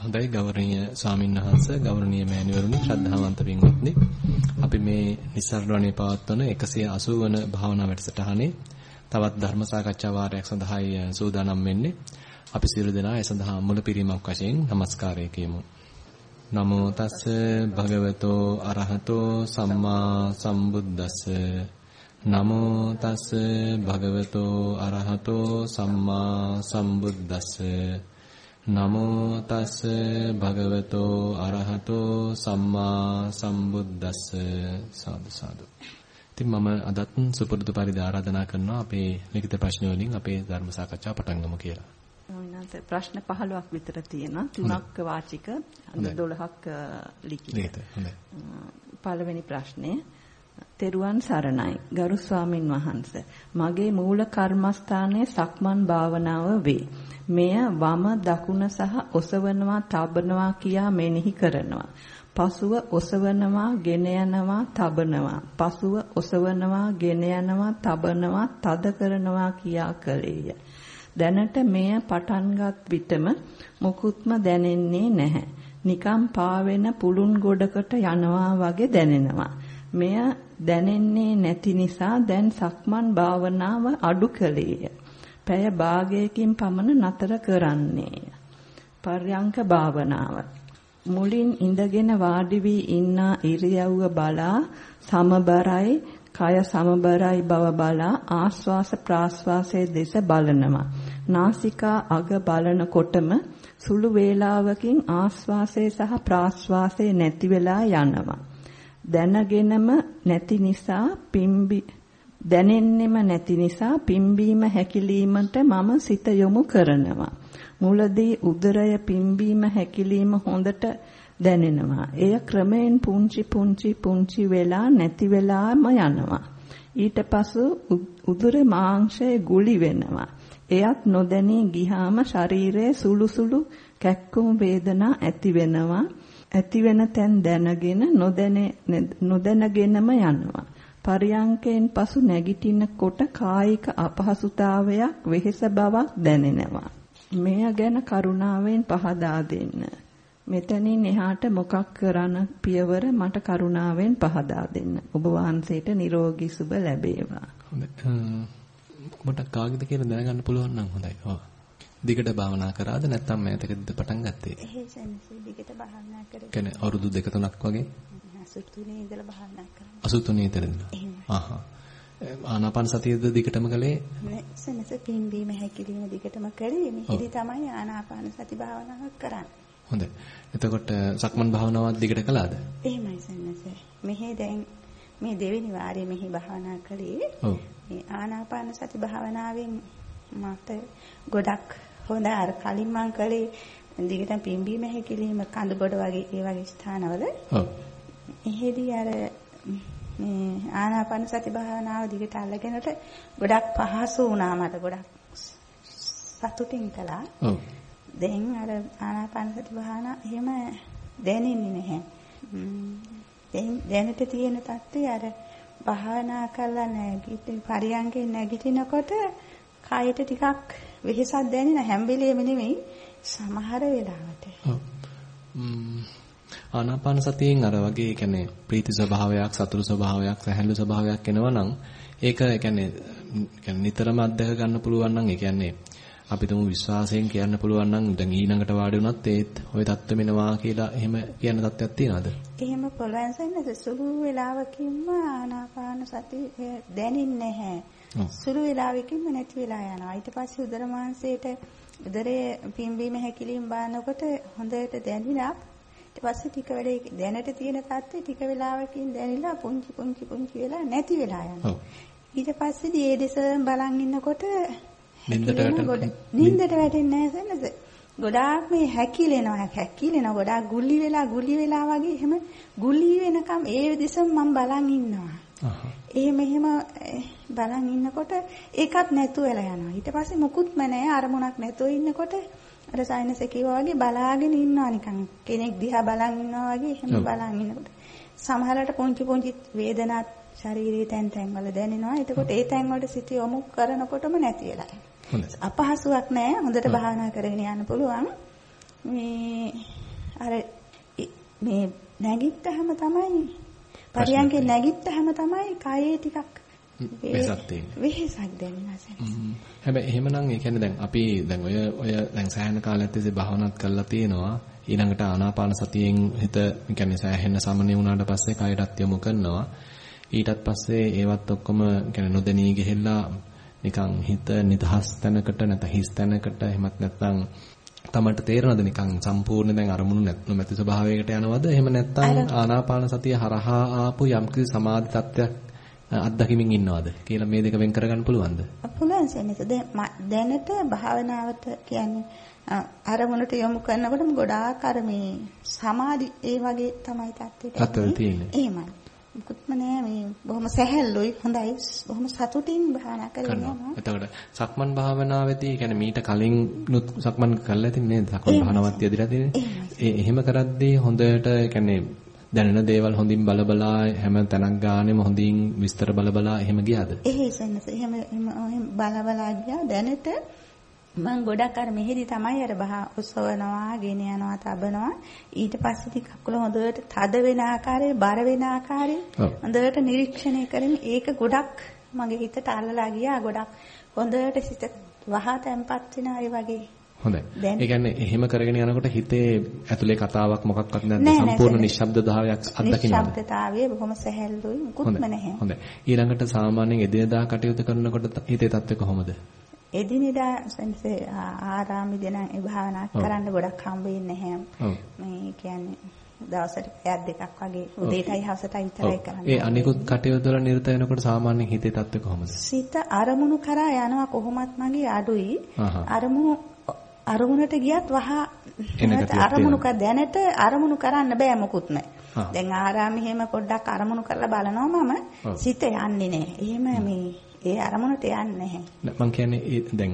හොඳයි ගෞරවනීය ස්වාමින්වහන්සේ ගෞරවනීය මෑණිවරුනි ශ්‍රද්ධාවන්ත පින්වත්නි. අපි මේ නිස්සාරණේ පවත්වන 180 වන භාවනා වැඩසටහනේ තවත් ධර්ම සාකච්ඡා වාරයක් සඳහායි සූදානම් වෙන්නේ. අපි සියලු දෙනා ඒ සඳහා මුලපිරීමක් වශයෙන් নমස්කාරය කියමු. නමෝ තස්ස භගවතෝ අරහතෝ සම්මා සම්බුද්දස්ස. නමෝ තස්ස භගවතෝ අරහතෝ සම්මා සම්බුද්දස්ස. නමෝ තස් භගවතෝ අරහතෝ සම්මා සම්බුද්දස්ස සාදු සාදු. ඉතින් මම අදත් සුපුරුදු පරිදි ආරාධනා කරනවා අපේ ලිඛිත ප්‍රශ්න වලින් අපේ ධර්ම සාකච්ඡාව පටන් ගමු කියලා. නැන්ත ප්‍රශ්න 15ක් විතර තියෙනවා. තුනක් වාචික 12ක් ලිඛිත. පළවෙනි ප්‍රශ්නේ තෙරුවන් සරණයි ගරු ස්වාමින් වහන්සේ මගේ මූල කර්මස්ථානයේ සක්මන් භාවනාව වේ මෙය වම දකුණ සහ ඔසවනවා තබනවා කියා මෙනෙහි කරනවා. පසුව ඔසවනවා ගෙන යනවා තබනවා. පසුව ඔසවනවා ගෙන යනවා තබනවා තද කරනවා කියා කළේය. දැනට මෙය පටන්ගත් විටම මුකුත්ම දැනෙන්නේ නැහැ. නිකම් පාවෙන පුළුන් ගොඩකට යනවා වගේ දැනෙනවා. මෙය දැනෙන්නේ නැති නිසා දැන් සක්මන් භාවනාව අඩු කළේය. පැය භාගයකින් පමණ නතර කරන්නේ. පර්යංක භාවනාව. මුලින් ඉඳගෙන වාඩි වී ඉන්න ඉරියව්ව බලා සමබරයි කය සමබරයි බව බලා ආශ්වාස ප්‍රාශ්වාසයේ දෙස බලනවා. නාසිකා අග බලනකොටම සුළු වේලාවකින් ආශ්වාසය සහ ප්‍රාශ්වාසය නැති වෙලා යනවා. දැනගෙනම නැති නිසා පිම්බි දැනෙන්නෙම නැති නිසා පිම්බීම හැකිලීමට මම සිත යොමු කරනවා. මුලදී උදරය පිම්බීම හැකිලීම හොඳට දැනෙනවා. එය ක්‍රමයෙන් පුංචි පුංචි පුංචි වෙලා නැති වෙලාම යනවා. ඊට පසු උදර මාංශය ගුලි වෙනවා. එයත් නොදැනී ගියාම ශරීරයේ සුළු සුළු කැක්කුම් වේදනා ඇති වෙනවා. ඇති වෙන තැන් දැනගෙන නොදැනගෙනම යනවා. පරියංකයෙන් පසු නැගිටිනකොට කායික අපහසුතාවයක් වෙහෙස බවක් දැනෙනවා. මෙය ගැන කරුණාවෙන් පහදා දෙන්න. මෙතනින් එහාට මොකක් කරන පියවර මට කරුණාවෙන් පහදා දෙන්න. ඔබ වහන්සේට නිරෝගී සුබ ලැබේවා. හොඳයි. මොකටද කාගෙද කියලා දැනගන්න පුළුවන් නම් හොඳයි. ඔව්. දිගට භාවනා කරාද නැත්නම් මෑතකදීද පටන් ගත්තේ? එහෙසෙන් දිගට භාවනා කරේ. කියන්නේ අවුරුදු දෙක තුනක් වගේ? 83 ඉඳලා භාවනා කරා. 83 ඉඳලා. ආහා. ආනාපාන සතියද දිගටම කළේ? සනස පිම්බීම හැකිලිම දිගටම කළේ. මෙහිදී තමයි ආනාපාන සති භාවනාවක් කරන්නේ. හොඳයි. එතකොට සක්මන් භාවනාවක් දිගට කළාද? එහෙමයි සනස. මෙහි දැන් මේ දෙවෙනි වාරයේ මෙහි භාවනා කළේ. ඔව්. මේ ආනාපාන සති භාවනාවෙන් මට ගොඩක් හොඳ අර කලින් මං කළේ දිගටම පිම්බීම හැකිලිම කඳ බොඩ වගේ ඒ වගේ ස්ථානවල. ඔව්. එහෙදී අර මේ ආනාපාන සති භාවනාව දිගට අල්ලගෙනට ගොඩක් පහසු වුණා මට ගොඩක් සතුටින් කළා. දැන් අර ආනාපාන සති භාවනා එහෙම දැනෙන්නේ නැහැ. දැන් දැනට තියෙන තත්ත්වය අර භාවනා කළා නැගිටින පරියංගේ නැගිටිනකොට කයට ටිකක් වෙහෙසක් දැනෙන හැම වෙලෙම නෙමෙයි සමහර වෙලාවට. ආනාපාන සතියෙන් අර වගේ කියන්නේ ප්‍රීති ස්වභාවයක් සතුරු ස්වභාවයක් සැහැල්ලු ස්වභාවයක් එනවා නම් ඒක කියන්නේ කියන්නේ නිතරම අත්දක ගන්න පුළුවන් නම් ඒ කියන්නේ අපි තුමු විශ්වාසයෙන් කියන්න පුළුවන් නම් දැන් ඊළඟට වාඩි වුණත් ඒත් ওই தත්ත්ව මෙනවා කියලා එහෙම කියන தත්ත්වයක් තියනවාද? එහෙම පුළුවන් සෙන්නේ සුළු වෙලාවකින්ම ආනාපාන සතිය දැනෙන්නේ නැහැ. සුළු වෙලාවකින්ම නැති වෙලා යනවා. ඊට පස්සේ උදර මාංශයට උදරයේ පිම්බීම හැකිලිම බානකොට හොඳට දැනිලා ඊට පස්සේ ටික වෙලේ දැනට තියෙන තත්ත්වය ටික වෙලාවකින් දැනිලා පුංචි පුංචි පුංචි වෙලා නැති වෙලා යනවා. ඊට පස්සේදී ඒ දෙස බලන් ඉන්නකොට නින්දට වැටෙන්නේ නින්දට වැටෙන්නේ නැහැ. ගොඩාක් මේ හැකිලෙනවා හැකිලෙනවා ගොඩාක් ගුලි වෙලා ගුලි වෙලා වගේ එහෙම ගුලි වෙනකම් ඒ දෙසම මම බලන් ඉන්නවා. එහෙම එහෙම බලන් ඉන්නකොට ඒකත් නැතු වෙලා යනවා. ඊට පස්සේ මුකුත්ම නැහැ අරමුණක් නැතුව ඉන්නකොට අර සයිනස් එකේ වගේ බලාගෙන ඉන්නවා නිකන් කෙනෙක් දිහා බලන් ඉන්නවා වගේ එහෙම බලන් ඉන්නකොට සමහරවිට පුංචි පුංචි වේදනාත් ශරීරයේ තැන් තැන් වල දැනෙනවා. එතකොට ඒ තැන් වලට සිට යොමු කරනකොටම නැති වෙලා යනවා. අපහසුයක් නැහැ. හොඳට භාවනා කරගෙන යන්න පුළුවන්. මේ අර මේ නැගිට්ටහම තමයි පරියන්කේ නැගිට්ටහම තමයි කයේ ටිකක් වෙහසක් තියෙන්නේ. වෙහසක් දැනෙනවා හැබැයි එහෙමනම් ඒ කියන්නේ දැන් අපි දැන් ඔය ඔය දැන් සෑහෙන කාලයක් තිස්සේ භාවනාත් කරලා තියෙනවා. ඊළඟට ආනාපාන සතියෙන් හිත කියන්නේ සෑහෙන සමනය වුණාට පස්සේ කයටත් යොමු කරනවා. ඊටත් පස්සේ ඒවත් ඔක්කොම කියන්නේ නොදැනී ගිහිල්ලා නිකන් හිත නිදහස් තැනකට නැත්නම් හිස් තැනකට එහෙමත් නැත්නම් තමන්ට තේරෙනවද නිකන් සම්පූර්ණ දැන් අරමුණු නැති ස්වභාවයකට යනවද එහෙම නැත්නම් ආනාපාන සතිය හරහා ආපු යම්කිසි සමාධි තත්ත්වයක් අත්දැකීමින් ඉන්නවද කියලා මේ දෙක වෙන් කරගන්න පුළුවන්ද? පුළුවන් සෙනෙස. දැනට භාවනාවට කියන්නේ අරමුණට යොමු කරනකොටම ගොඩාක් අර මේ සමාධි ඒ වගේ තමයි තත්ත්වයට තියෙන්නේ. එහෙමයි. මුකුත්ම නෑ මේ බොහොම සැහැල්ලුයි හොඳයි බොහොම සතුටින් භාවනා කරගෙන යනවා. එතකොට සක්මන් භාවනාවේදී කියන්නේ මීට කලින් නුත් සක්මන් කරලා ඇති නේද? සක්මන් භාවනාවත් යදිලා තියෙන්නේ. ඒ එහෙම කරද්දී හොඳට කියන්නේ දැනෙන දේවල් හොඳින් බලබලා හැම තැනක් ගානෙම හොඳින් විස්තර බලබලා එහෙම ගියාද? එහෙසන්නස එහෙම එහෙම බලබලා ගියා දැනට මම ගොඩක් අර මෙහෙදි තමයි අර බහ ඔසවනවා, ගෙන යනවා, තබනවා. ඊට පස්සේ ඉතින් කකුල හොඳට තද වෙන ආකාරයේ, බර වෙන ආකාරයේ හොඳට නිරීක්ෂණය කරමින් ඒක ගොඩක් මගේ හිතට අල්ලලා ගියා. ගොඩක් හොඳට සිත වහා තැම්පත් වෙන වගේ හොඳයි. ඒ කියන්නේ එහෙම කරගෙන යනකොට හිතේ ඇතුලේ කතාවක් මොකක්වත් නැද්ද සම්පූර්ණ නිශ්ශබ්දතාවයක් අත්දකින්නවද? නිශ්ශබ්දතාවයේ බොහොම සැහැල්ලුයි මුකුත්ම නැහැ. හොඳයි. ඊළඟට සාමාන්‍යයෙන් එදිනදා කටයුතු කරනකොට හිතේ තත්ත්වය කොහොමද? එදිනෙදා සංසේ ආරාමි දෙන ඒ භාවනා කරන්න ගොඩක් හම්බ වෙන්නේ නැහැ. මේ කියන්නේ දවසට පැයක් දෙකක් වගේ උදේටයි හවසටයි විතරයි කරන්නේ. ඒ අනිකුත් කටයුතු වල නිරත වෙනකොට සාමාන්‍යයෙන් හිතේ තත්ත්වය කොහොමද? සිත අරමුණු කරා යනවා කොහොමත් මගේ අඩුයි. අරමුණු අරමුණට ගියත් වහා අරමුණු දැනට අරමුණු කරන්න බෑ මොකුත්. දැන් ආරාමෙ හැම පොඩ්ඩක් අරමුණු කරලා බලනවා මම සිත යන්නේ නැහැ. එහෙම මේ ඒ අරමුණට යන්නේ නැහැ. මම කියන්නේ දැන්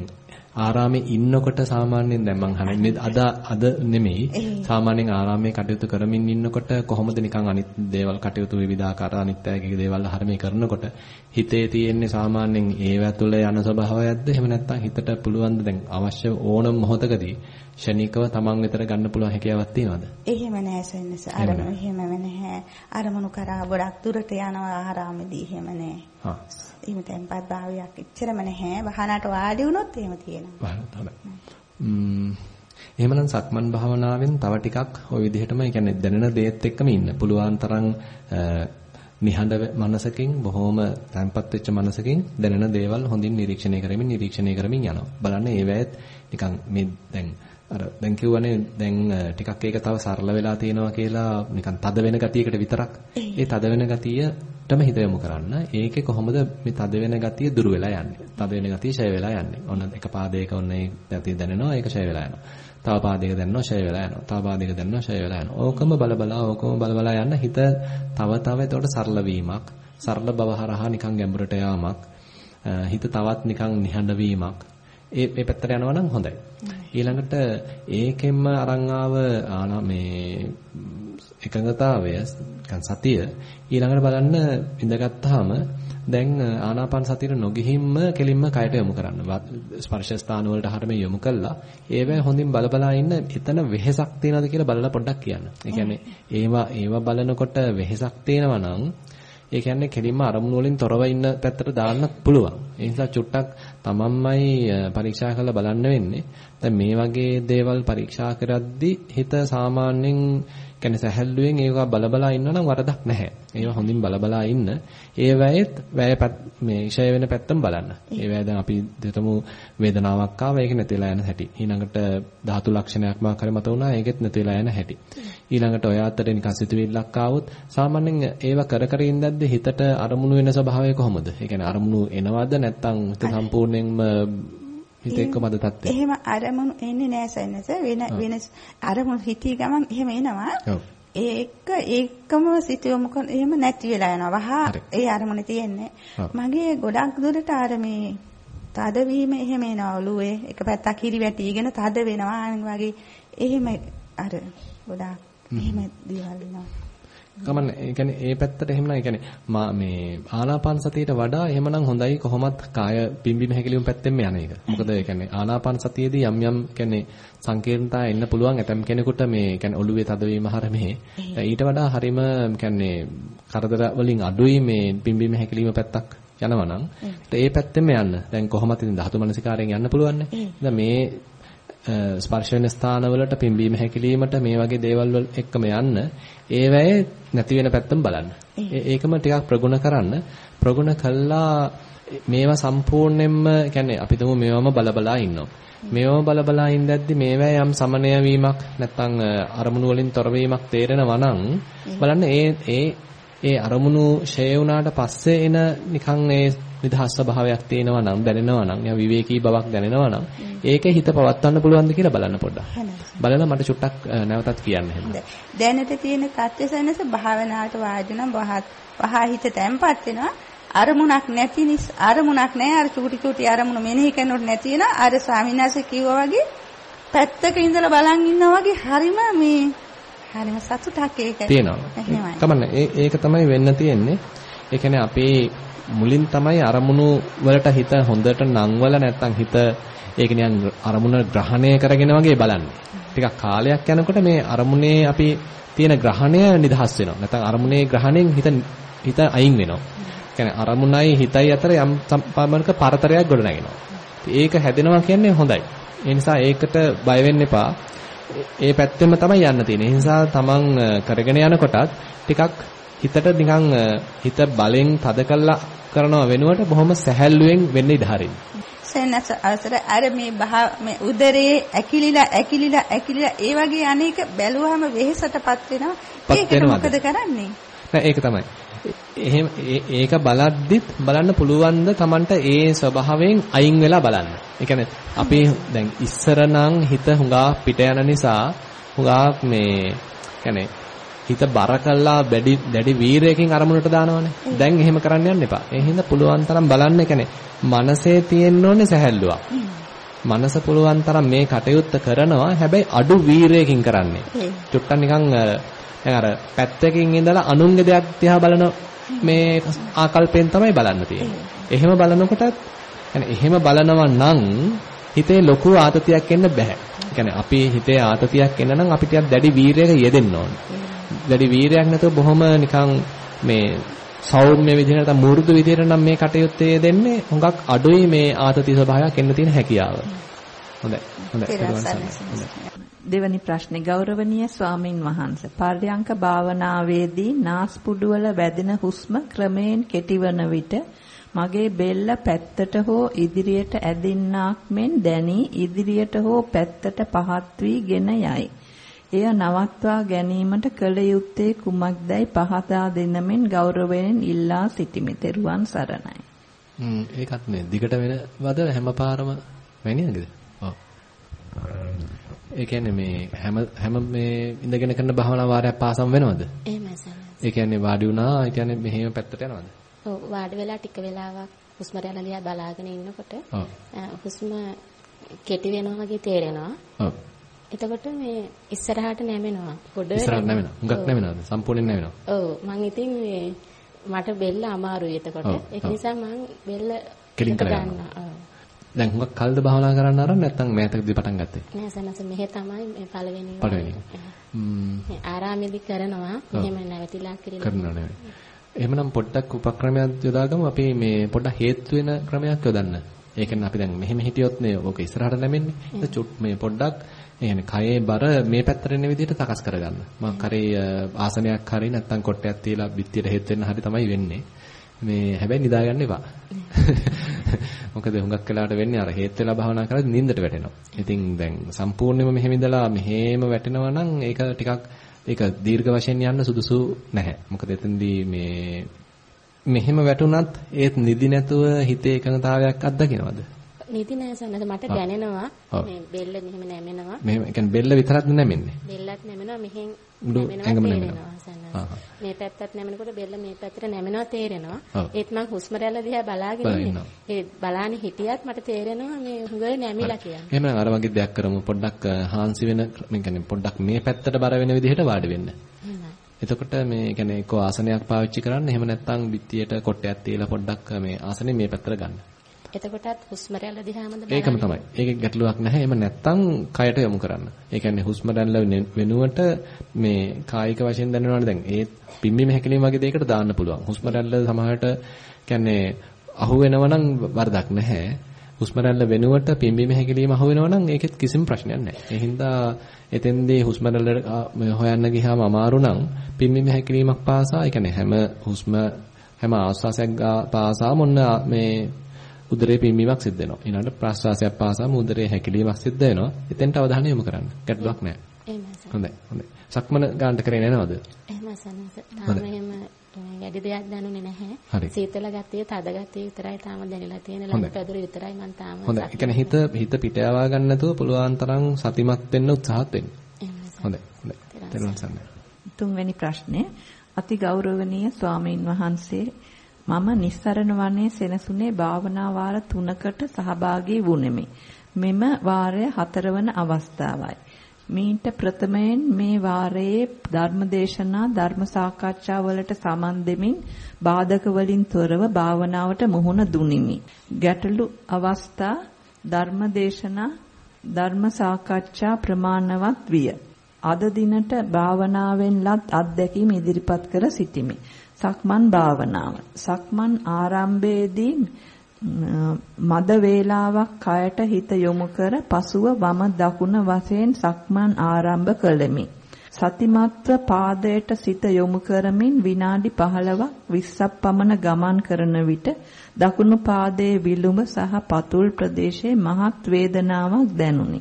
ආරාමේ ඉන්නකොට සාමාන්‍යයෙන් දැන් මං අහන්නේ අද අද නෙමෙයි. සාමාන්‍යයෙන් ආරාමේ කටයුතු කරමින් ඉන්නකොට කොහොමද නිකන් අනිත් දේවල් කටයුතු විවිධාකාර අනිත් අයගේ දේවල් හරමේ කරනකොට හිතේ තියෙන්නේ සාමාන්‍යයෙන් ඒව ඇතුළ යන ස්වභාවයක්ද? එහෙම නැත්නම් හිතට පුළුවන් දැන් අවශ්‍ය ඕනම මොහොතකදී ෂණිකව තමන් විතර ගන්න පුළුවන් හැකියාවක් තියෙනවද? එහෙම නෑ සෙන්නස. අරමුණු එහෙම නැහැ. අරමුණු කරා ගොඩක් දුරට යනවා ආරාමෙදී එහෙම නෑ. හා. එහෙම tempat භාවයක් එච්චරම නැහැ. වහනට වාඩි වුණොත් එහෙම තියෙනවා. එහෙමනම් සක්මන් භාවනාවෙන් තව ටිකක් ওই විදිහටම ඒ කියන්නේ දැනෙන දේත් එක්කම ඉන්න. පුළුවන් තරම් නිහඬ මනසකින් බොහොම තැම්පත් වෙච්ච මනසකින් දැනෙන දේවල් හොඳින් නිරීක්ෂණය කරමින් නිරීක්ෂණය කරමින් යනවා. බලන්න ඒවැයත් නිකන් මේ දැන් අර දැන් කියවනේ දැන් ටිකක් ඒක තව සරල වෙලා තියෙනවා කියලා නිකන් තද වෙන ගතියකට විතරක් ඒ තද වෙන ගතියටම හිත යොමු කරන්න. ඒකේ කොහොමද මේ තද වෙන ගතිය දුර වෙලා යන්නේ? තද වෙන ගතිය ෂය වෙලා යන්නේ. ඔන්න එක පාදයක ඔන්න ඒ ගතිය දැනෙනවා ඒක ෂය වෙලා යනවා. තව පාදයක දැනෙනවා ෂය වෙලා යනවා. තව පාදයක දැනෙනවා ෂය වෙලා යනවා. ඕකම බලබලා ඕකම බලබලා යන්න හිත තව තව එතකොට සරල වීමක්, සරල බව හරහා නිකන් ගැඹුරට යාමක්, හිත තවත් නිකන් නිහඬ වීමක් ඒ මේ පැත්තට යනවා නම් හොඳයි. ඊළඟට ඒකෙන්ම අරන් ආව ආනා මේ එකඟතාවය නිකන් සතිය ඊළඟට බලන්න ඉඳගත්තාම දැන් ආනාපාන සතියට නොගිහින්ම කෙලින්ම කයට යොමු කරන්න. ස්පර්ශ ස්ථාන වලට හරියම යොමු කළා. ඒවැ හොඳින් බලබලා ඉන්න එතන වෙහෙසක් තියනවද කියලා බලලා පොඩ්ඩක් කියන්න. ඒ කියන්නේ ඒවා ඒවා බලනකොට වෙහෙසක් තියෙනවා නම් ඒ කියන්නේ කෙලින්ම අරමුණු වලින් තොරව ඉන්න පැත්තට දාන්න පුළුවන්. ඒ නිසා චුට්ටක් තමන්මයි පරීක්ෂා කරලා බලන්න වෙන්නේ. දැන් මේ වගේ දේවල් පරීක්ෂා කරද්දී හිත සාමාන්‍යයෙන් කියන්නේ සැහැල්ලුවෙන් ඒවා බලබලා ඉන්නවනම් වරදක් නැහැ. ඒවා හොඳින් බලබලා ඉන්න. ඒ වැයෙත් වැය මේ ක්ෂය වෙන පැත්තම බලන්න. ඒ වැය දැන් අපි දෙතමු වේදනාවක් ආවා ඒක නැති වෙලා යන හැටි. ඊළඟට ධාතු ලක්ෂණයක් මා කර මත වුණා ඒකෙත් නැති වෙලා යන හැටි. ඊළඟට ඔය අතර නිකන් සිතුවිල්ලක් ආවොත් සාමාන්‍යයෙන් ඒවා කර කර ඉඳද්දි හිතට අරමුණු වෙන ස්වභාවය කොහොමද? ඒ කියන්නේ අරමුණු එනවද නැත්නම් හිත සම්පූර්ණයෙන්ම හිත එක්කමද තත්ත්වය? එහෙම අරමුණු එන්නේ නෑ සන්නස වෙන වෙන අරමුණු හිතී ගමන් එහෙම එනවා. ඒක ඒකම සිත යොමු කරන එහෙම නැති වෙලා යනවා. වහා ඒ අරමුණ තියෙන්නේ. මගේ ගොඩක් දුරට අර මේ තදවීම එහෙම එනවා ඔළුවේ. එක පැත්තක් හිරි වැටිගෙන තද වෙනවා වගේ එහෙම අර ගොඩාක් එහෙම දේවල් වෙනවා. කමන්නේ. ඒ කියන්නේ ඒ පැත්තට එහෙමනම් ඒ කියන්නේ මා මේ ආනාපාන සතියට වඩා එහෙමනම් හොඳයි කොහොමත් කාය පිම්බීම හැකිලිම පැත්තෙන්ම යන එක. මොකද ඒ කියන්නේ ආනාපාන සතියේදී යම් යම් කියන්නේ සංකීර්ණතා එන්න පුළුවන් ඇතම් කෙනෙකුට මේ කියන්නේ ඔළුවේ තදවීම හර මෙහෙ. ඊට වඩා හරීම කියන්නේ කරදර වලින් අඩුයි මේ පිම්බීම හැකිලිම පැත්තක් යනවා නම් ඒ පැත්තෙන්ම යන්න. දැන් කොහොමද ඉතින් ධාතු මනසිකාරයෙන් යන්න පුළුවන් නේ. මේ ස්පර්ශ වෙන ස්ථානවලට පිම්බීම හැකිලීමට මේ වගේ දේවල් වල එක්කම යන්න ඒ වෙයි නැති වෙන පැත්තම බලන්න. ඒකම ටිකක් ප්‍රගුණ කරන්න. ප්‍රගුණ කළා මේවා සම්පූර්ණයෙන්ම කියන්නේ අපි තුමු මේවම බලබලා ඉන්නවා. මේවම බලබලා ඉඳද්දි මේවා යම් සමනය වීමක් නැත්නම් අරමුණු වලින් තොර වීමක් තේරෙනවා නම් බලන්න ඒ ඒ ඒ අරමුණු ෂේ වුණාට පස්සේ එන නිකන් ඒ නිදහස් ස්වභාවයක් තියෙනවා නම් දැනෙනවා නම් යා විවේකී බවක් දැනෙනවා නම් ඒකේ හිත පවත්වන්න පුළුවන්ද කියලා බලන්න පොඩ්ඩක්. බලලා මට චුට්ටක් නැවතත් කියන්න එහෙම. දැනට තියෙන කත්‍යසනස භාවනාවට වාඩි නම් වහා හිත තැම්පත් වෙනවා. අරමුණක් නැති නිස් අරමුණක් නැහැ අර චුටි චුටි අරමුණු මෙනෙහි කරනකොට නැති වෙන අර ස්වාමීන් වහන්සේ කිව්වා වගේ පැත්තක ඉඳලා බලන් ඉන්නා වගේ හරිම මේ හරිම සතුටක් ඒක තියෙනවා. කමන්න ඒක තමයි වෙන්න තියෙන්නේ. ඒ කියන්නේ අපේ මුලින් තමයි අරමුණු වලට හිත හොඳට නංවල නැත්තම් හිත ඒක නිකන් අරමුණ ග්‍රහණය කරගෙන වගේ බලන්නේ. ටිකක් කාලයක් යනකොට මේ අරමුණේ අපි තියෙන ග්‍රහණය නිදහස් වෙනවා. නැත්නම් අරමුණේ ග්‍රහණයෙන් හිත හිත අයින් වෙනවා. කියන්නේ අරමුණයි හිතයි අතර යම් සම්පන්නක පරතරයක් ගොඩනගෙනවා. ඒක හැදෙනවා කියන්නේ හොඳයි. ඒ නිසා ඒකට බය වෙන්න එපා. ඒ පැත්තෙම තමයි යන්න තියෙන්නේ. ඒ නිසා තමන් කරගෙන යනකොටත් ටිකක් හිතට නිකන් හිත බලෙන් තද කළා කරනව වෙනුවට බොහොම සැහැල්ලුවෙන් වෙන්න ඉඩ හරින්න. සෙනස අවසර අර මේ මේ උදරයේ ඇකිලිලා ඇකිලිලා ඇකිලිලා ඒ වගේ අනේක බැලුවාම වෙහෙසටපත් වෙනවා. ඒකට මොකද කරන්නේ? නෑ ඒක තමයි. එහෙම ඒක බලද්දිත් බලන්න පුළුවන්ද Tamanට ඒ ස්වභාවයෙන් අයින් වෙලා බලන්න. ඒ කියන්නේ අපි දැන් ඉස්සර නම් හිත හුඟා පිට යන නිසා හුඟා මේ කියන්නේ හිත බර කළා බැඩි දැඩි වීරයකින් අරමුණට දානවනේ. දැන් එහෙම කරන්න යන්න එපා. ඒ හින්දා පුළුවන් තරම් බලන්න කියන්නේ මනසේ තියෙන්න ඕනේ සැහැල්ලුවක්. මනස පුළුවන් තරම් මේ කටයුත්ත කරනවා. හැබැයි අඩු වීරයකින් කරන්නේ. චුට්ටක් නිකන් දැන් අර පැත්තකින් ඉඳලා අනුන්ගේ දෙයක් දිහා බලන මේ ආකල්පෙන් තමයි බලන්න තියෙන්නේ. එහෙම බලනකොට يعني එහෙම බලනවා නම් හිතේ ලොකු ආතතියක් එන්න බෑ. يعني අපි හිතේ ආතතියක් එන්න නම් අපි ටිකක් දැඩි වීරයක යෙදෙන්න ඕනේ. දැඩි වීරයක් නැතුව බොහොම නිකන් මේ සෞම්‍ය විදිහට නැත්නම් මෘදු විදිහට නම් මේ කටයුත්තේ දෙන්නේ හුඟක් අඩුයි මේ ආතති ස්වභාවයක් එන්න තියෙන හැකියාව. හොඳයි. හොඳයි. දෙවැනි ප්‍රශ්නේ ගෞරවනීය ස්වාමින් වහන්සේ පර්යංක භාවනාවේදී නාස්පුඩු වල වැදෙන හුස්ම ක්‍රමයෙන් කෙටිවන විට මගේ බෙල්ල පැත්තට හෝ ඉදිරියට ඇදින්නාක් මෙන් දැනි ඉදිරියට හෝ පැත්තට පහත් වීගෙන යයි. එය නවත්වා ගැනීමට කල යුත්තේ කුමක්දයි පහදා දෙනමින් ගෞරවයෙන් ඉල්ලා සිටිමි. තෙරුවන් සරණයි. හ්ම් ඒකත් මේ දිගට වෙනවද හැම පාරම වෙන්නේ නේද? ඔව්. ඒ කියන්නේ මේ හැම හැම මේ ඉඳගෙන කරන භාවනා වාරයක් පාසම් වෙනවද? එහෙමයි සර්. ඒ කියන්නේ වාඩි වුණා, ඒ කියන්නේ මෙහෙම පැත්තට යනවද? ඔව් වාඩි වෙලා ටික වෙලාවක් හුස්ම රැල්ල දිහා බලාගෙන ඉන්නකොට හුස්ම කෙටි වෙනවා වගේ තේරෙනවා. ඔව්. එතකොට මේ ඉස්සරහට නැමෙනවා. පොඩ ඉස්සරහට නැමෙනවා. හුඟක් නැමෙනවද? සම්පූර්ණයෙන් නැමෙනවා. ඔව් මං ඉතින් මේ මට බෙල්ල අමාරුයි එතකොට. ඒක නිසා මං බෙල්ල කෙලින් කරගන්නවා. දැන් හුඟක් කල්ද භාවනා කරන්න ආරම්භ නැත්නම් මෑතකදී පටන් ගත්තේ? නෑ සනස මෙහෙ තමයි මේ පළවෙනි පළවෙනි. ම්ම් ආරාමෙදි කරනවා. මෙහෙම නැවතිලා කිරිනවා. කරනවා නෙවෙයි. එහෙමනම් පොඩ්ඩක් උපක්‍රමයක් යොදාගමු අපි මේ පොඩ්ඩක් හේතු වෙන ක්‍රමයක් යොදන්න. ඒ කියන්නේ අපි දැන් මෙහෙම හිටියොත් නේ ඕක ඉස්සරහට නැමෙන්නේ. ඒක චුට් මේ පොඩ්ඩක් ඒ කියන්නේ කයේ බර මේ පැත්තට එන විදිහට සකස් කරගන්න. මම කරේ ආසනයක් හරි නැත්නම් කොට්ටයක් තියලා බිත්තියට හේත් වෙන්න හරි තමයි වෙන්නේ. මේ හැබැයි නිදා ගන්න එපා. මොකද හුඟක් වෙලාවට වෙන්නේ අර හේත් වෙලා භාවනා කරද්දී නිින්දට වැටෙනවා. ඉතින් දැන් සම්පූර්ණයෙන්ම මෙහෙම ඉඳලා මෙහෙම වැටෙනවා නම් ඒක ටිකක් ඒක දීර්ඝ වශයෙන් යන්න සුදුසු නැහැ. මොකද එතෙන්දී මේ මෙහෙම වැටුණත් ඒත් නිදි නැතුව හිතේ එකඟතාවයක් අත්දකින්නවද? නිදි නෑ සන්නද මට දැනෙනවා මේ බෙල්ල මෙහෙම නැමෙනවා. මෙහෙම කියන්නේ බෙල්ල විතරක් නැමෙන්නේ. බෙල්ලත් නැමෙනවා මෙහෙන් ඇඟම නැමෙනවා. මේ පැත්තත් නැමෙනකොට බෙල්ල මේ පැත්තට නැමෙනවා තේරෙනවා. ඒත් මං හුස්ම රැල්ල දිහා බලාගෙන ඉන්නේ. ඒ බලානේ හිටියත් මට තේරෙනවා මේ හුඟ නැමිලා කියන්නේ. එහෙනම් අර වගේ දෙයක් කරමු. පොඩ්ඩක් හාන්සි වෙන මේ කියන්නේ පොඩ්ඩක් මේ පැත්තට බර වෙන විදිහට වාඩි වෙන්න. එතකොට මේ කියන්නේ එක්ක ආසනයක් පාවිච්චි කරන්න එහෙම නැත්නම් බිත්තියට කොටයක් තියලා පොඩ්ඩක් මේ ආසනේ මේ පැත්තට ගන්න. එතකොටත් හුස්ම රැල්ල දිහාමද බලන්නේ? ඒකම තමයි. ඒකේ ගැටලුවක් නැහැ. එහෙම නැත්නම් කයට යොමු කරන්න. ඒ කියන්නේ හුස්ම රැල්ල වෙනුවට මේ කායික වශයෙන් දැනෙනවනේ දැන් ඒ පිම්බීම හැකිලිම වගේ දෙයකට දාන්න පුළුවන්. හුස්ම රැල්ල සමහරට කියන්නේ අහු වෙනවනම් වරදක් නැහැ. හුස්ම රැල්ල වෙනුවට පිම්බීම හැකිලිම අහු වෙනවනම් ඒකෙත් කිසිම ප්‍රශ්නයක් නැහැ. ඒ හින්දා එතෙන්දී හුස්ම රැල්ල හොයන්න ගියාම අමාරු නම් පිම්බීම හැකිලිමක් පාසා, ඒ කියන්නේ හැම හුස්ම හැම ආස්වාසයක් පාසා මොන්න මේ උදරේ පිම්බීමක් සිද්ධ වෙනවා. ඊළඟට ප්‍රාශ්වාසයක් පාසාම උදරේ හැකිලීමක් සිද්ධ වෙනවා. එතෙන්ට අවධානය යොමු කරන්න. ගැටලුවක් නැහැ. හොඳයි. හොඳයි. සක්මන ගන්නට කරේ නැනවද? එහෙමයි සනස. තාම එහෙම වැඩි දෙයක් දැනුනේ නැහැ. සීතල ගතිය, තද ගතිය විතරයි තාම දැනලා තියෙන ළඟ පැදුර විතරයි මම තාම හොඳයි. ඒ කියන්නේ හිත හිත පිට යවා ගන්න නැතුව පුළුවන් තරම් සතිමත් වෙන්න උත්සාහත් වෙන්න. හොඳයි. හොඳයි. තෙරුවන් සරණයි. තුන්වෙනි ප්‍රශ්නේ අති ගෞරවනීය ස්වාමීන් වහන්සේ මම නිස්සරණ වනයේ සෙනසුනේ භාවනා වාර 3කට සහභාගී වුනිමි. මෙම වාරය හතරවන අවස්ථාවයි. මීට ප්‍රථමයෙන් මේ වාරයේ ධර්මදේශනා ධර්ම සාකච්ඡා වලට සමන් දෙමින් බාධක වලින් තොරව භාවනාවට මුහුණ දුනිමි. ගැටලු අවස්ථා ධර්මදේශනා ධර්ම සාකච්ඡා ප්‍රමාණවත් විය. අද දිනට භාවනාවෙන් ලත් අත්දැකීම් ඉදිරිපත් කර සිටිමි. සක්මන් භාවනාව. සක්මන් ආරම්භයේදී මද වේලාවක් කයට හිත යොමු කර පසුව වම දකුණ වශයෙන් සක්මන් ආරම්භ කළෙමි. සතිමත්ව පාදයට සිත යොමු කරමින් විනාඩි 15ක් 20ක් පමණ ගමන් කරන විට දකුණු පාදයේ විලුඹ සහ පතුල් ප්‍රදේශයේ මහත් වේදනාවක් දැනුනි.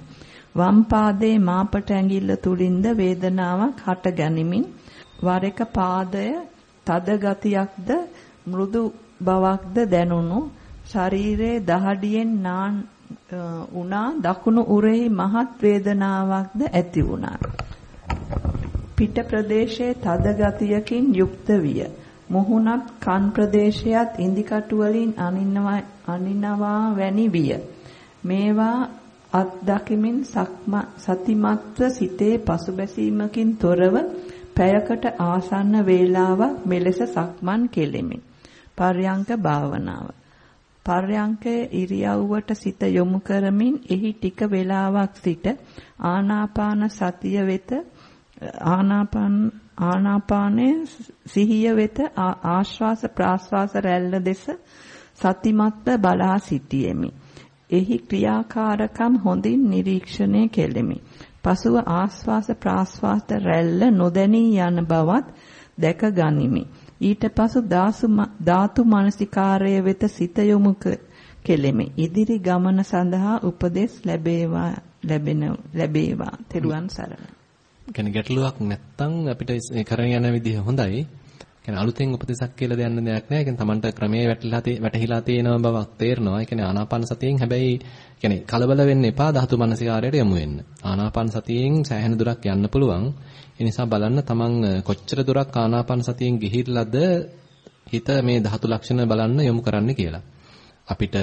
වම් පාදයේ මාපට ඇඟිල්ල තුලින්ද වේදනාවක් හට ගැනීමෙන් වර එක පාදය තද ගතියක්ද මෘදු බවක්ද දැනුණු ශරීරයේ දහඩියෙන් නාන් උනා දකුණු උරෙහි මහත් වේදනාවක්ද ඇති වුණා. පිට ප්‍රදේශයේ තද ගතියකින් යුක්ත විය. මුහුණත් කන් ප්‍රදේශයත් ඉන්දිකටු වලින් අනිනවා අනිනවා වැනි විය. මේවා අත් දකිමින් සතිමත්ව සිතේ පසුබැසීමකින් තොරව පැයකට ආසන්න වේලාවක් මෙලෙස සක්මන් කෙලෙමි. පර්යංක භාවනාව. පර්යංකයේ ඉරියව්වට සිත යොමු කරමින් එහි ටික වේලාවක් සිට ආනාපාන සතිය වෙත ආනාපාන ආනාපානයේ සිහිය වෙත ආශ්වාස ප්‍රාශ්වාස රැල්ල දෙස සතිමත්ව බලා සිටියෙමි. එහි ක්‍රියාකාරකම් හොඳින් නිරීක්ෂණය කෙලෙමි. පසුව ආස්වාස ප්‍රාස්වාස රැල්ල නොදැනී යන බවත් දැක ගනිමි. ඊට පසු ධාතු මනසිකාරය වෙත සිත යොමු කෙලෙමි. ඉදිරි ගමන සඳහා උපදෙස් ලැබේවා ලැබෙන ලැබේවා. තෙරුවන් සරණයි. කියන්නේ ගැටලුවක් නැත්තම් අපිට කරගෙන යන විදිහ හොඳයි. කියන්නේ අලුතෙන් උපදේශක් කියලා දෙන්න දෙයක් නැහැ. කියන්නේ Tamanට ක්‍රමයේ වැටලා වැටහිලා තියෙන බවක් තේරෙනවා. ඒ කියන්නේ ආනාපාන සතියෙන් හැබැයි කියන්නේ කලබල වෙන්න එපා ධාතු මනසිකාරයට යමු වෙන්න. ආනාපාන සතියෙන් සෑහෙන දුරක් යන්න පුළුවන්. ඒ නිසා බලන්න Taman කොච්චර දුරක් ආනාපාන සතියෙන් ගිහිල්ලාද හිත මේ ධාතු ලක්ෂණ බලන්න යොමු කරන්න කියලා. අපිට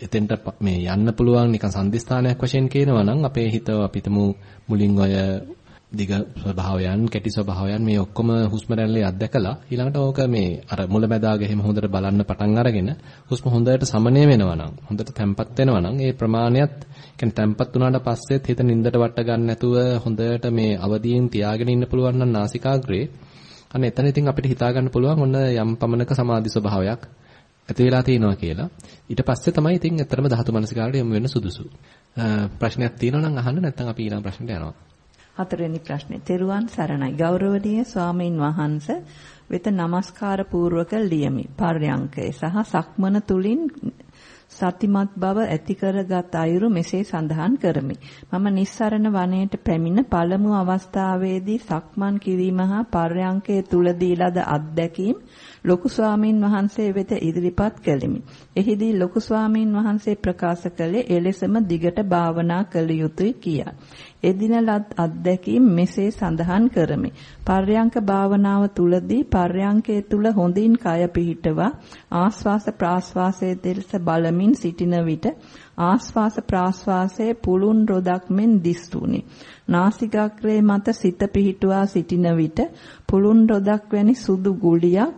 එතෙන්ට මේ යන්න පුළුවන් නිකන් සම්දිස්ථානයක් වශයෙන් කියනවා නම් අපේ හිත අපිටම මුලින් ඔය දිග ස්වභාවයන්, කැටි ස්වභාවයන් මේ ඔක්කොම හුස්ම රැල්ලේ අත්දැකලා ඊළඟට ඕක මේ අර මුලැමැදාග එහෙම හොඳට බලන්න පටන් අරගෙන හුස්ම හොඳට සමනය වෙනවා නම්, හොඳට තැම්පත් වෙනවා නම් ඒ ප්‍රමාණයත් කියන්නේ තැම්පත් වුණාට පස්සෙත් හිත නින්දට වට ගන්න නැතුව හොඳට මේ අවදියෙන් තියාගෙන ඉන්න පුළුවන් නම් නාසිකාග්‍රේ අන්න එතන ඉතින් අපිට හිතා ගන්න පුළුවන් ඔන්න යම් පමණක සමාධි ස්වභාවයක් ඇති වෙලා තියෙනවා කියලා. ඊට පස්සේ තමයි ඉතින් ඇත්තටම ධාතු මනසිකාරයට යොමු වෙන්න සුදුසු. ප්‍රශ්නයක් තියෙනවා නම් අහන්න නැත්නම් අපි ඊළඟ ප්‍රශ්නට යනවා. හතරවෙනි ප්‍රශ්නේ. තෙරුවන් සරණයි. ගෞරවනීය ස්වාමීන් වහන්ස වෙත নমස්කාර පූර්වක ලියමි. පර්යංකය සහ සක්මන තුලින් සතිමත් බව ඇති කරගත් අයුරු මෙසේ සඳහන් කරමි. මම නිස්සරණ වනයේට පැමිණ පළමු අවස්ථාවේදී සක්මන් කිරීම හා පර්යංකයේ තුලදී ලද අත්දැකීම් ලොකු ස්වාමින් වහන්සේ වෙත ඉදිරිපත් කළෙමි. එහිදී ලොකු ස්වාමින් වහන්සේ ප්‍රකාශ කළේ එලෙසම දිගට භාවනා කළ යුතුය කියා. එදිනලත් අත්දැකීම් මෙසේ සඳහන් කරමි. පර්යංක භාවනාව තුලදී පර්යංකයේ තුල හොඳින් කය පිහිටවා ආස්වාස ප්‍රාස්වාසයේ දෙලස බලමින් සිටින විට ආස්වාස ප්‍රාස්වාසයේ පුළුන් රොදක් මෙන් දිස්තුනි. නාසිකාග්‍රේ මත සිත පිහිටුවා සිටින විට පුළුන් රොදක් වැනි සුදු ගුලියක්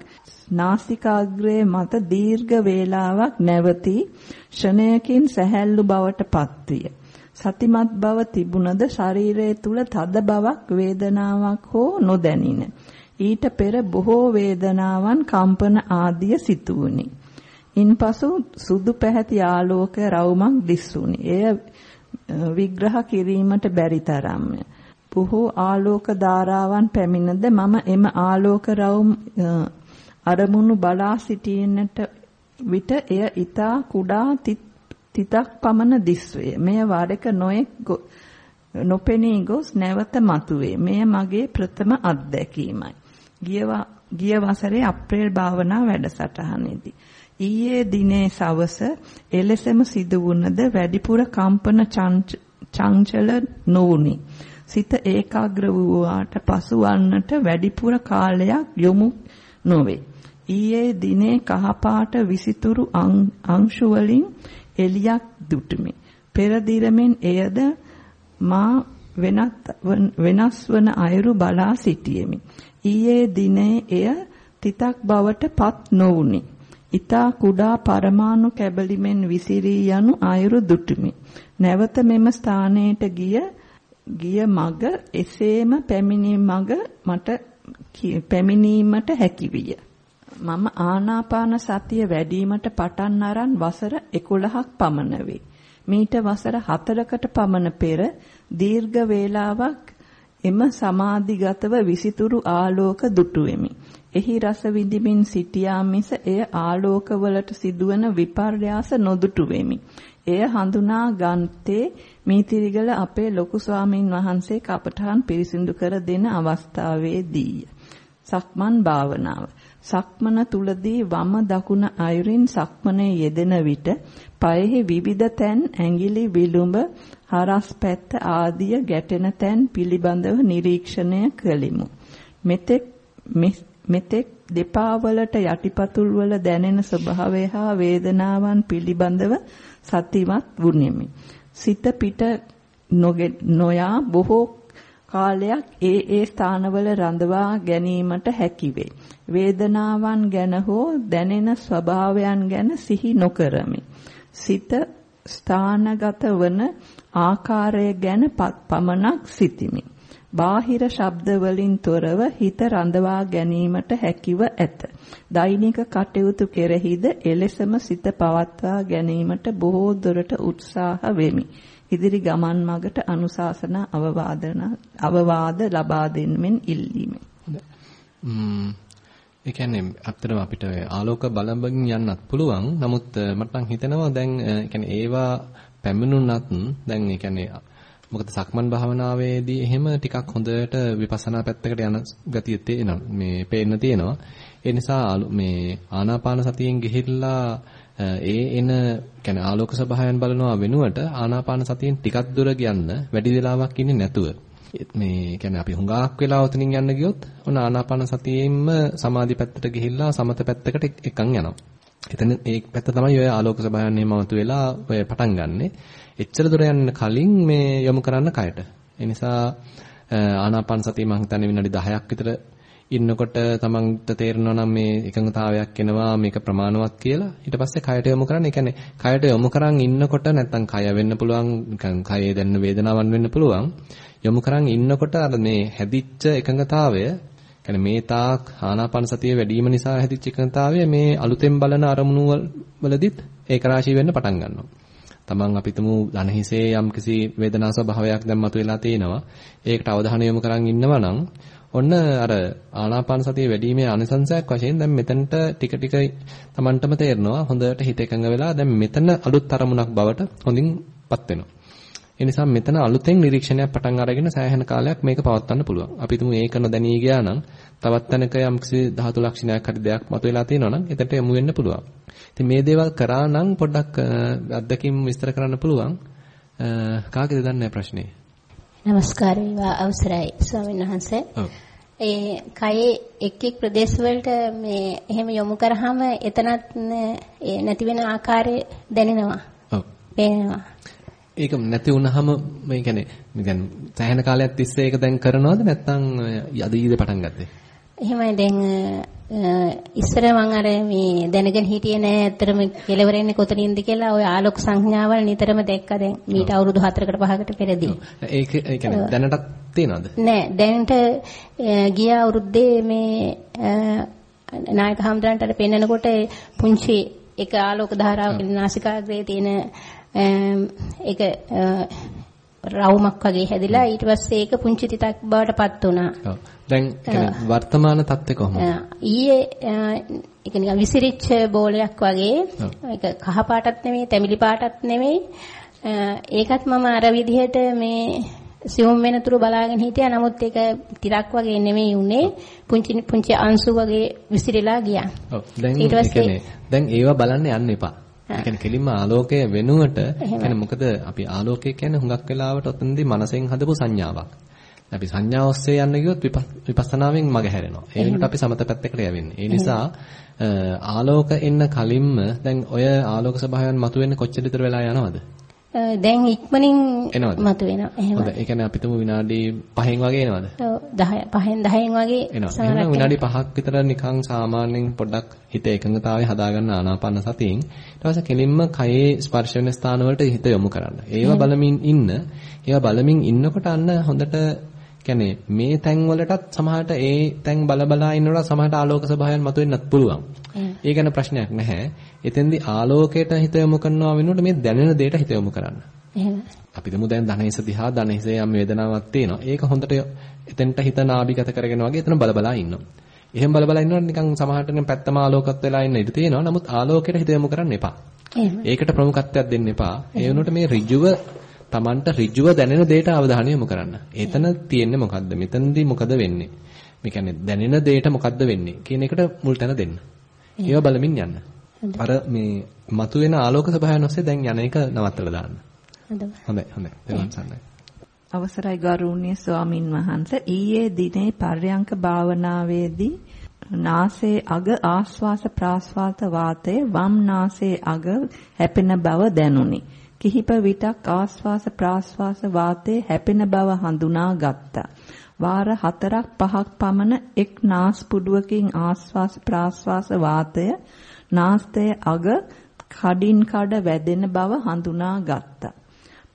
නාසිකාග්‍රයේ මත දීර්ඝ වේලාවක් නැවතී ෂණයකින් සැහැල්ලු බවට පත්විය. සතිමත් බව තිබුණද ශරීරයේ තුල තද බවක් වේදනාවක් හෝ නොදැනින. ඊට පෙර බොහෝ වේදනාවන් කම්පන ආදිය සිතුවුනි. ඉන්පසු සුදු පැහැති ආලෝක රවුමක් දිස්සුනි. එය විග්‍රහ කිරීමට බැරි තරම්ය. බොහෝ ආලෝක ධාරාවන් පැමිණද මම එම ආලෝක රවුම් අරමුණු බලා සිටින්නට විට එය ඊතා කුඩා තිතක් පමණ දිස්වේ. මෙය වරක නොඑක් නොපෙනී ගොස් නැවත මතුවේ. මෙය මගේ ප්‍රථම අත්දැකීමයි. ගිය වසරේ අප්‍රේල් භාවනා වැඩසටහනේදී ඊයේ දිනේ සවස එලෙසම සිදු වුණද වැඩිපුර කම්පන චංචල නොවුනි. සිත ඒකාග්‍ර වූාට පසු වන්නට වැඩිපුර කාලයක් යොමු නොවේ. ඊයේ දිනේ කහපාට විසිතුරු අංශු වලින් එලියක් දුටුමි. පෙර දිරමෙන් එයද මා වෙනත් වෙනස් වන අයුරු බලා සිටියෙමි. ඊයේ දිනේ එය තිතක් බවට පත් නොවුනි. ඊතා කුඩා පරමාණු කැබලිමෙන් විසිරී යනු අයුරු දුටුමි. නැවත මෙම ස්ථානයට ගිය ගිය මග එසේම පැමිණි මග මට පැමිණීමට හැකි විය. මම ආනාපාන සතිය වැඩිවීමට පටන් අරන් වසර 11ක් පමණ වේ. මීට වසර 4කට පමණ පෙර දීර්ඝ වේලාවක් එම සමාධිගතව විසිතුරු ආලෝක දුටුවෙමි. එහි රස විඳිමින් සිටියා මිස එය ආලෝකවලට සිදුවන විපර්යාස නොදුටු වෙමි. එය හඳුනා ගන්තේ මීතිරිගල අපේ ලොකු ස්වාමින් වහන්සේ කපටහන් පිරිසිදු කර දෙන අවස්ථාවේදීය. සක්මන් භාවනාව. සක්මන තුලදී වම දකුණ අයුරින් සක්මනේ යෙදෙන විට පයෙහි විවිධ තැන් ඇඟිලි විලුඹ හරස් පැත්ත ආදිය ගැටෙන තැන් පිළිබඳව නිරීක්ෂණය කළෙමු. මෙතෙක් මෙතෙක් දෙපා වලට යටිපතුල් වල දැනෙන ස්වභාවය හා වේදනාවන් පිළිබඳව සතිමත් වුනිමි. සිත පිට නොයා බොහෝ කාලයක් ඒ ඒ ස්ථානවල රඳවා ගැනීමට හැකිවේ. වේදනාවන් ගැන හෝ දැනෙන ස්වභාවයන් ගැන සිහි නොකරමි. සිත ස්ථානගත වන ආකාරය ගැන පමණක් සිටිමි. බාහිර ශබ්ද වලින් තොරව හිත රඳවා ගැනීමට හැකිව ඇත. දෛනික කටයුතු කෙරෙහිද එලෙසම සිත පවත්වා ගැනීමට බොහෝ දුරට උත්සාහ වෙමි. ඉදිරි ගමන් මගට අනුශාසන අවවාදන අවවාද ලබා දෙන්නෙන් ඉල්ලීමි. ඒ කියන්නේ ඇත්තටම අපිට ආලෝක බලඹකින් යන්නත් පුළුවන්. නමුත් මට නම් හිතෙනවා දැන් ඒ කියන්නේ ඒවා පැමිණුණත් දැන් ඒ කියන්නේ මොකද සක්මන් භාවනාවේදී එහෙම ටිකක් හොඳට විපස්සනා පැත්තකට යන ගතිය තියෙනවා. මේ පේන්න තියෙනවා. ඒ නිසා මේ ආනාපාන සතියෙන් ගිහිල්ලා ඒ එන කියන්නේ ආලෝක ස්වභාවයන් බලනවා වෙනුවට ආනාපාන සතියෙන් ටිකක් දුර යන්න වැඩි වෙලාවක් ඉන්නේ නැතුව මේ කියන්නේ අපි හුඟක් වෙලා උතනින් යන්න ගියොත් ඔන්න ආනාපාන සතියෙම සමාධි පැත්තට ගිහිල්ලා සමත පැත්තකට එකන් යනවා. එතන ඒ පැත්ත තමයි ඔය ආලෝක ස්වභාවයන් එහෙමමතු වෙලා ඔය පටන් ගන්නෙ. එච්චර දුර යන්න කලින් මේ යොමු කරන්න කයට. ඒ නිසා ආනාපාන සතිය මම හිතන්නේ විනාඩි 10ක් විතර ඉන්නකොට තමන්ට තේරෙනවා නම් මේ එකඟතාවයක් එනවා මේක ප්‍රමාණවත් කියලා ඊට පස්සේ කයට යොමු කරන්න. ඒ කියන්නේ කයට යොමු කරන් ඉන්නකොට නැත්තම් කය වෙන්න පුළුවන් නිකන් කයේ දැනෙන වේදනාවන් වෙන්න පුළුවන්. යොමු කරන් ඉන්නකොට අර මේ හැදිච්ච එකඟතාවය කියන්නේ මේ තාක් ආනාපාන සතිය වැඩි වීම නිසා හැදිච්ච එකඟතාවය මේ අලුතෙන් බලන අරමුණු වලදීත් ඒක රාශී වෙන්න පටන් ගන්නවා. තමන් අපිටම ධනහිසේ යම්කිසි වේදනා ස්වභාවයක් දැන් මතුවලා තිනවා. ඒකට අවධානය යොමු කරන් ඉන්නවා නම් ඔන්න අර ආනාපාන සතිය වැඩිීමේ අනිසංසයක් වශයෙන් දැන් මෙතනට ටික ටික Tamanටම තේරෙනවා හොඳට හිත එකඟ වෙලා දැන් මෙතන අලුත් අරමුණක් බවට හොඳින්පත් වෙනවා. ඒ නිසා මෙතන අලුතෙන් නිරීක්ෂණයක් පටන් අරගෙන සෑහෙන කාලයක් මේක පවත්වන්න පුළුවන්. අපි තුමු ඒක නොදැනී ගියා නම් තවත් තැනක යම්කිසි ධාතු ලක්ෂණයක් හරි දෙයක් මතුවලා තියෙනවා නම් එතනට යමු වෙන්න පුළුවන්. ඉතින් මේ දේවල් කරා නම් පොඩ්ඩක් අත්දැකීම් විස්තර කරන්න පුළුවන්. කාගෙද දන්නේ ප්‍රශ්නේ? নমස්කාර වේවා අවසරයි ස්වාමීන් වහන්සේ. ඒ කයේ එක් එක් ප්‍රදේශ වලට මේ එහෙම යොමු කරාම එතනත් නැති වෙන ආකාරය දැනෙනවා. ඔව්. පේනවා. ඒක නැති වුනහම මේ කියන්නේ දැන් සෑහෙන කාලයක් තිස්සේ ඒක දැන් කරනවද නැත්නම් අද ඊයේ පටන් ගත්තේ? එහෙමයි දැන් ඉස්සර මම අර මේ දැනගෙන හිටියේ නෑ ඇත්තටම කෙලවරෙන්නේ කොතනින්ද කියලා ওই ආලෝක සංඥාවල් නිතරම දැක්කා දැන් මීට අවුරුදු 4කට 5කට පෙරදී. ඒක ඒ කියන්නේ දැනටත් තියෙනවද? නෑ දැනට ගිය අවුරුද්දේ මේ නායක හම්දරන්ට පෙන්නකොට පුංචි එක ආලෝක ධාරාවක නාසිකාග්‍රේ තියෙන ඒක රවුමක් වගේ හැදිලා ඊට පස්සේ ඒක පුංචි තිතක් බවට පත් වුණා. ඔව්. දැන් වර්තමාන තත්ත්වය කොහොමද? ඊයේ ඒක නිකන් විසිරිච්ච බෝලයක් වගේ ඒක කහ පාටත් නෙමෙයි, තැඹිලි පාටත් නෙමෙයි. ඒකත් මම අර විදිහට මේ සියුම් වෙනතුරු බලාගෙන හිටියා. නමුත් ඒක තිරක් වගේ නෙමෙයි උනේ. පුංචි පුංචි අංශු වගේ විසිරීලා ගියා. ඔව්. දැන් පස්සේ දැන් ඒවා බලන්න යන්න එපා. කියන්නේ කෙලින්ම ආලෝකය වෙනුවට කියන්නේ මොකද අපි ආලෝකය කියන්නේ හුඟක් වෙලාවට ඔතනදී මනසෙන් හදපු සංඥාවක්. අපි සංඥා ඔස්සේ යන්න ගියොත් විපස්සනාවෙන් මග හැරෙනවා. ඒ වෙනුවට අපි සමත පැත්තකට යවෙන්නේ. ඒ නිසා ආලෝක එන්න කලින්ම දැන් ඔය ආලෝක ස්වභාවයන් මතුවෙන්නේ කොච්චර විතර වෙලා යනවද? දැන් ඉක්මනින් මතුවෙනවා. එහෙම. හොඳයි. ඒ කියන්නේ අපිටම විනාඩි 5න් වගේ එනවද? ඔව් 10 5න් 10න් වගේ එහෙනම් විනාඩි 5ක් විතර නිකන් සාමාන්‍යයෙන් පොඩ්ඩක් හිත එකඟතාවය හදාගන්න ආනාපාන සතියෙන් ඊට පස්සේ කෙලින්ම කයේ ස්පර්ශ වෙන ස්ථාන වලට හිත යොමු කරන්න. ඒවා බලමින් ඉන්න. ඒවා බලමින් ඉන්නකොට අන්න හොඳට කියන්නේ මේ තැන් වලටත් සමහරට ඒ තැන් බල බලා ඉන්නකොට සමහරට ආලෝක ස්වභාවයන් මතුවෙන්නත් පුළුවන්. ඒ ගැන ප්‍රශ්නයක් නැහැ. එතෙන්දී ආලෝකයට හිත යොමු කරනවා වෙනුවට මේ දැනෙන දෙයට හිත යොමු කරන්න. එහෙම. අපි දමු දැන් ධනහිස දිහා ධනහිසේ යම් වේදනාවක් තියෙනවා. ඒක හොඳට එතෙන්ට හිත නාභිගත කරගෙන වගේ එතන බල බලා ඉන්නවා. එහෙම බල බල ඉන්නකොට නිකන් සමහරට නම් පැත්තම ආලෝකත් වෙලා ඉන්න ඉඩ තියෙනවා. නමුත් ආලෝකයට හිත යොමු කරන්න එපා. ඒකට ප්‍රමුඛත්වයක් දෙන්න එපා. ඒ වෙනුවට මේ ඍජුව Tamanට ඍජුව දැනෙන දෙයට අවධානය යොමු කරන්න. එතන තියෙන්නේ මොකද්ද? මෙතනදී මොකද වෙන්නේ? මේ කියන්නේ දැනෙන දෙයට මොකද්ද වෙන්නේ කියන එකට මුල් තැන දෙන්න. ඒව බලමින් යන්න. අර මේ මතුවෙන ආලෝක ස්වභාවයන් ඔස්සේ දැන් යන එක නවත්තලා දාන්න. හොඳයි හොඳයි. දරුවන් සන්නයි. අවසරයි ගෞරවනීය ස්වාමින් වහන්සේ ඊයේ දිනේ පර්යංක භාවනාවේදී නාසයේ අග ආශ්වාස ප්‍රාශ්වාස වාතයේ වම් නාසයේ අග හැපෙන බව දැනුනි. කිහිප විටක් ආශ්වාස ප්‍රාශ්වාස වාතයේ හැපෙන බව හඳුනා ගත්තා. වාර 4ක් 5ක් පමණ එක් නාස්පුඩුවකින් ආශ්වාස ප්‍රාශ්වාස වාතය නාස්තයේ අග කඩින් කඩ වැදෙන බව හඳුනා ගත්තා.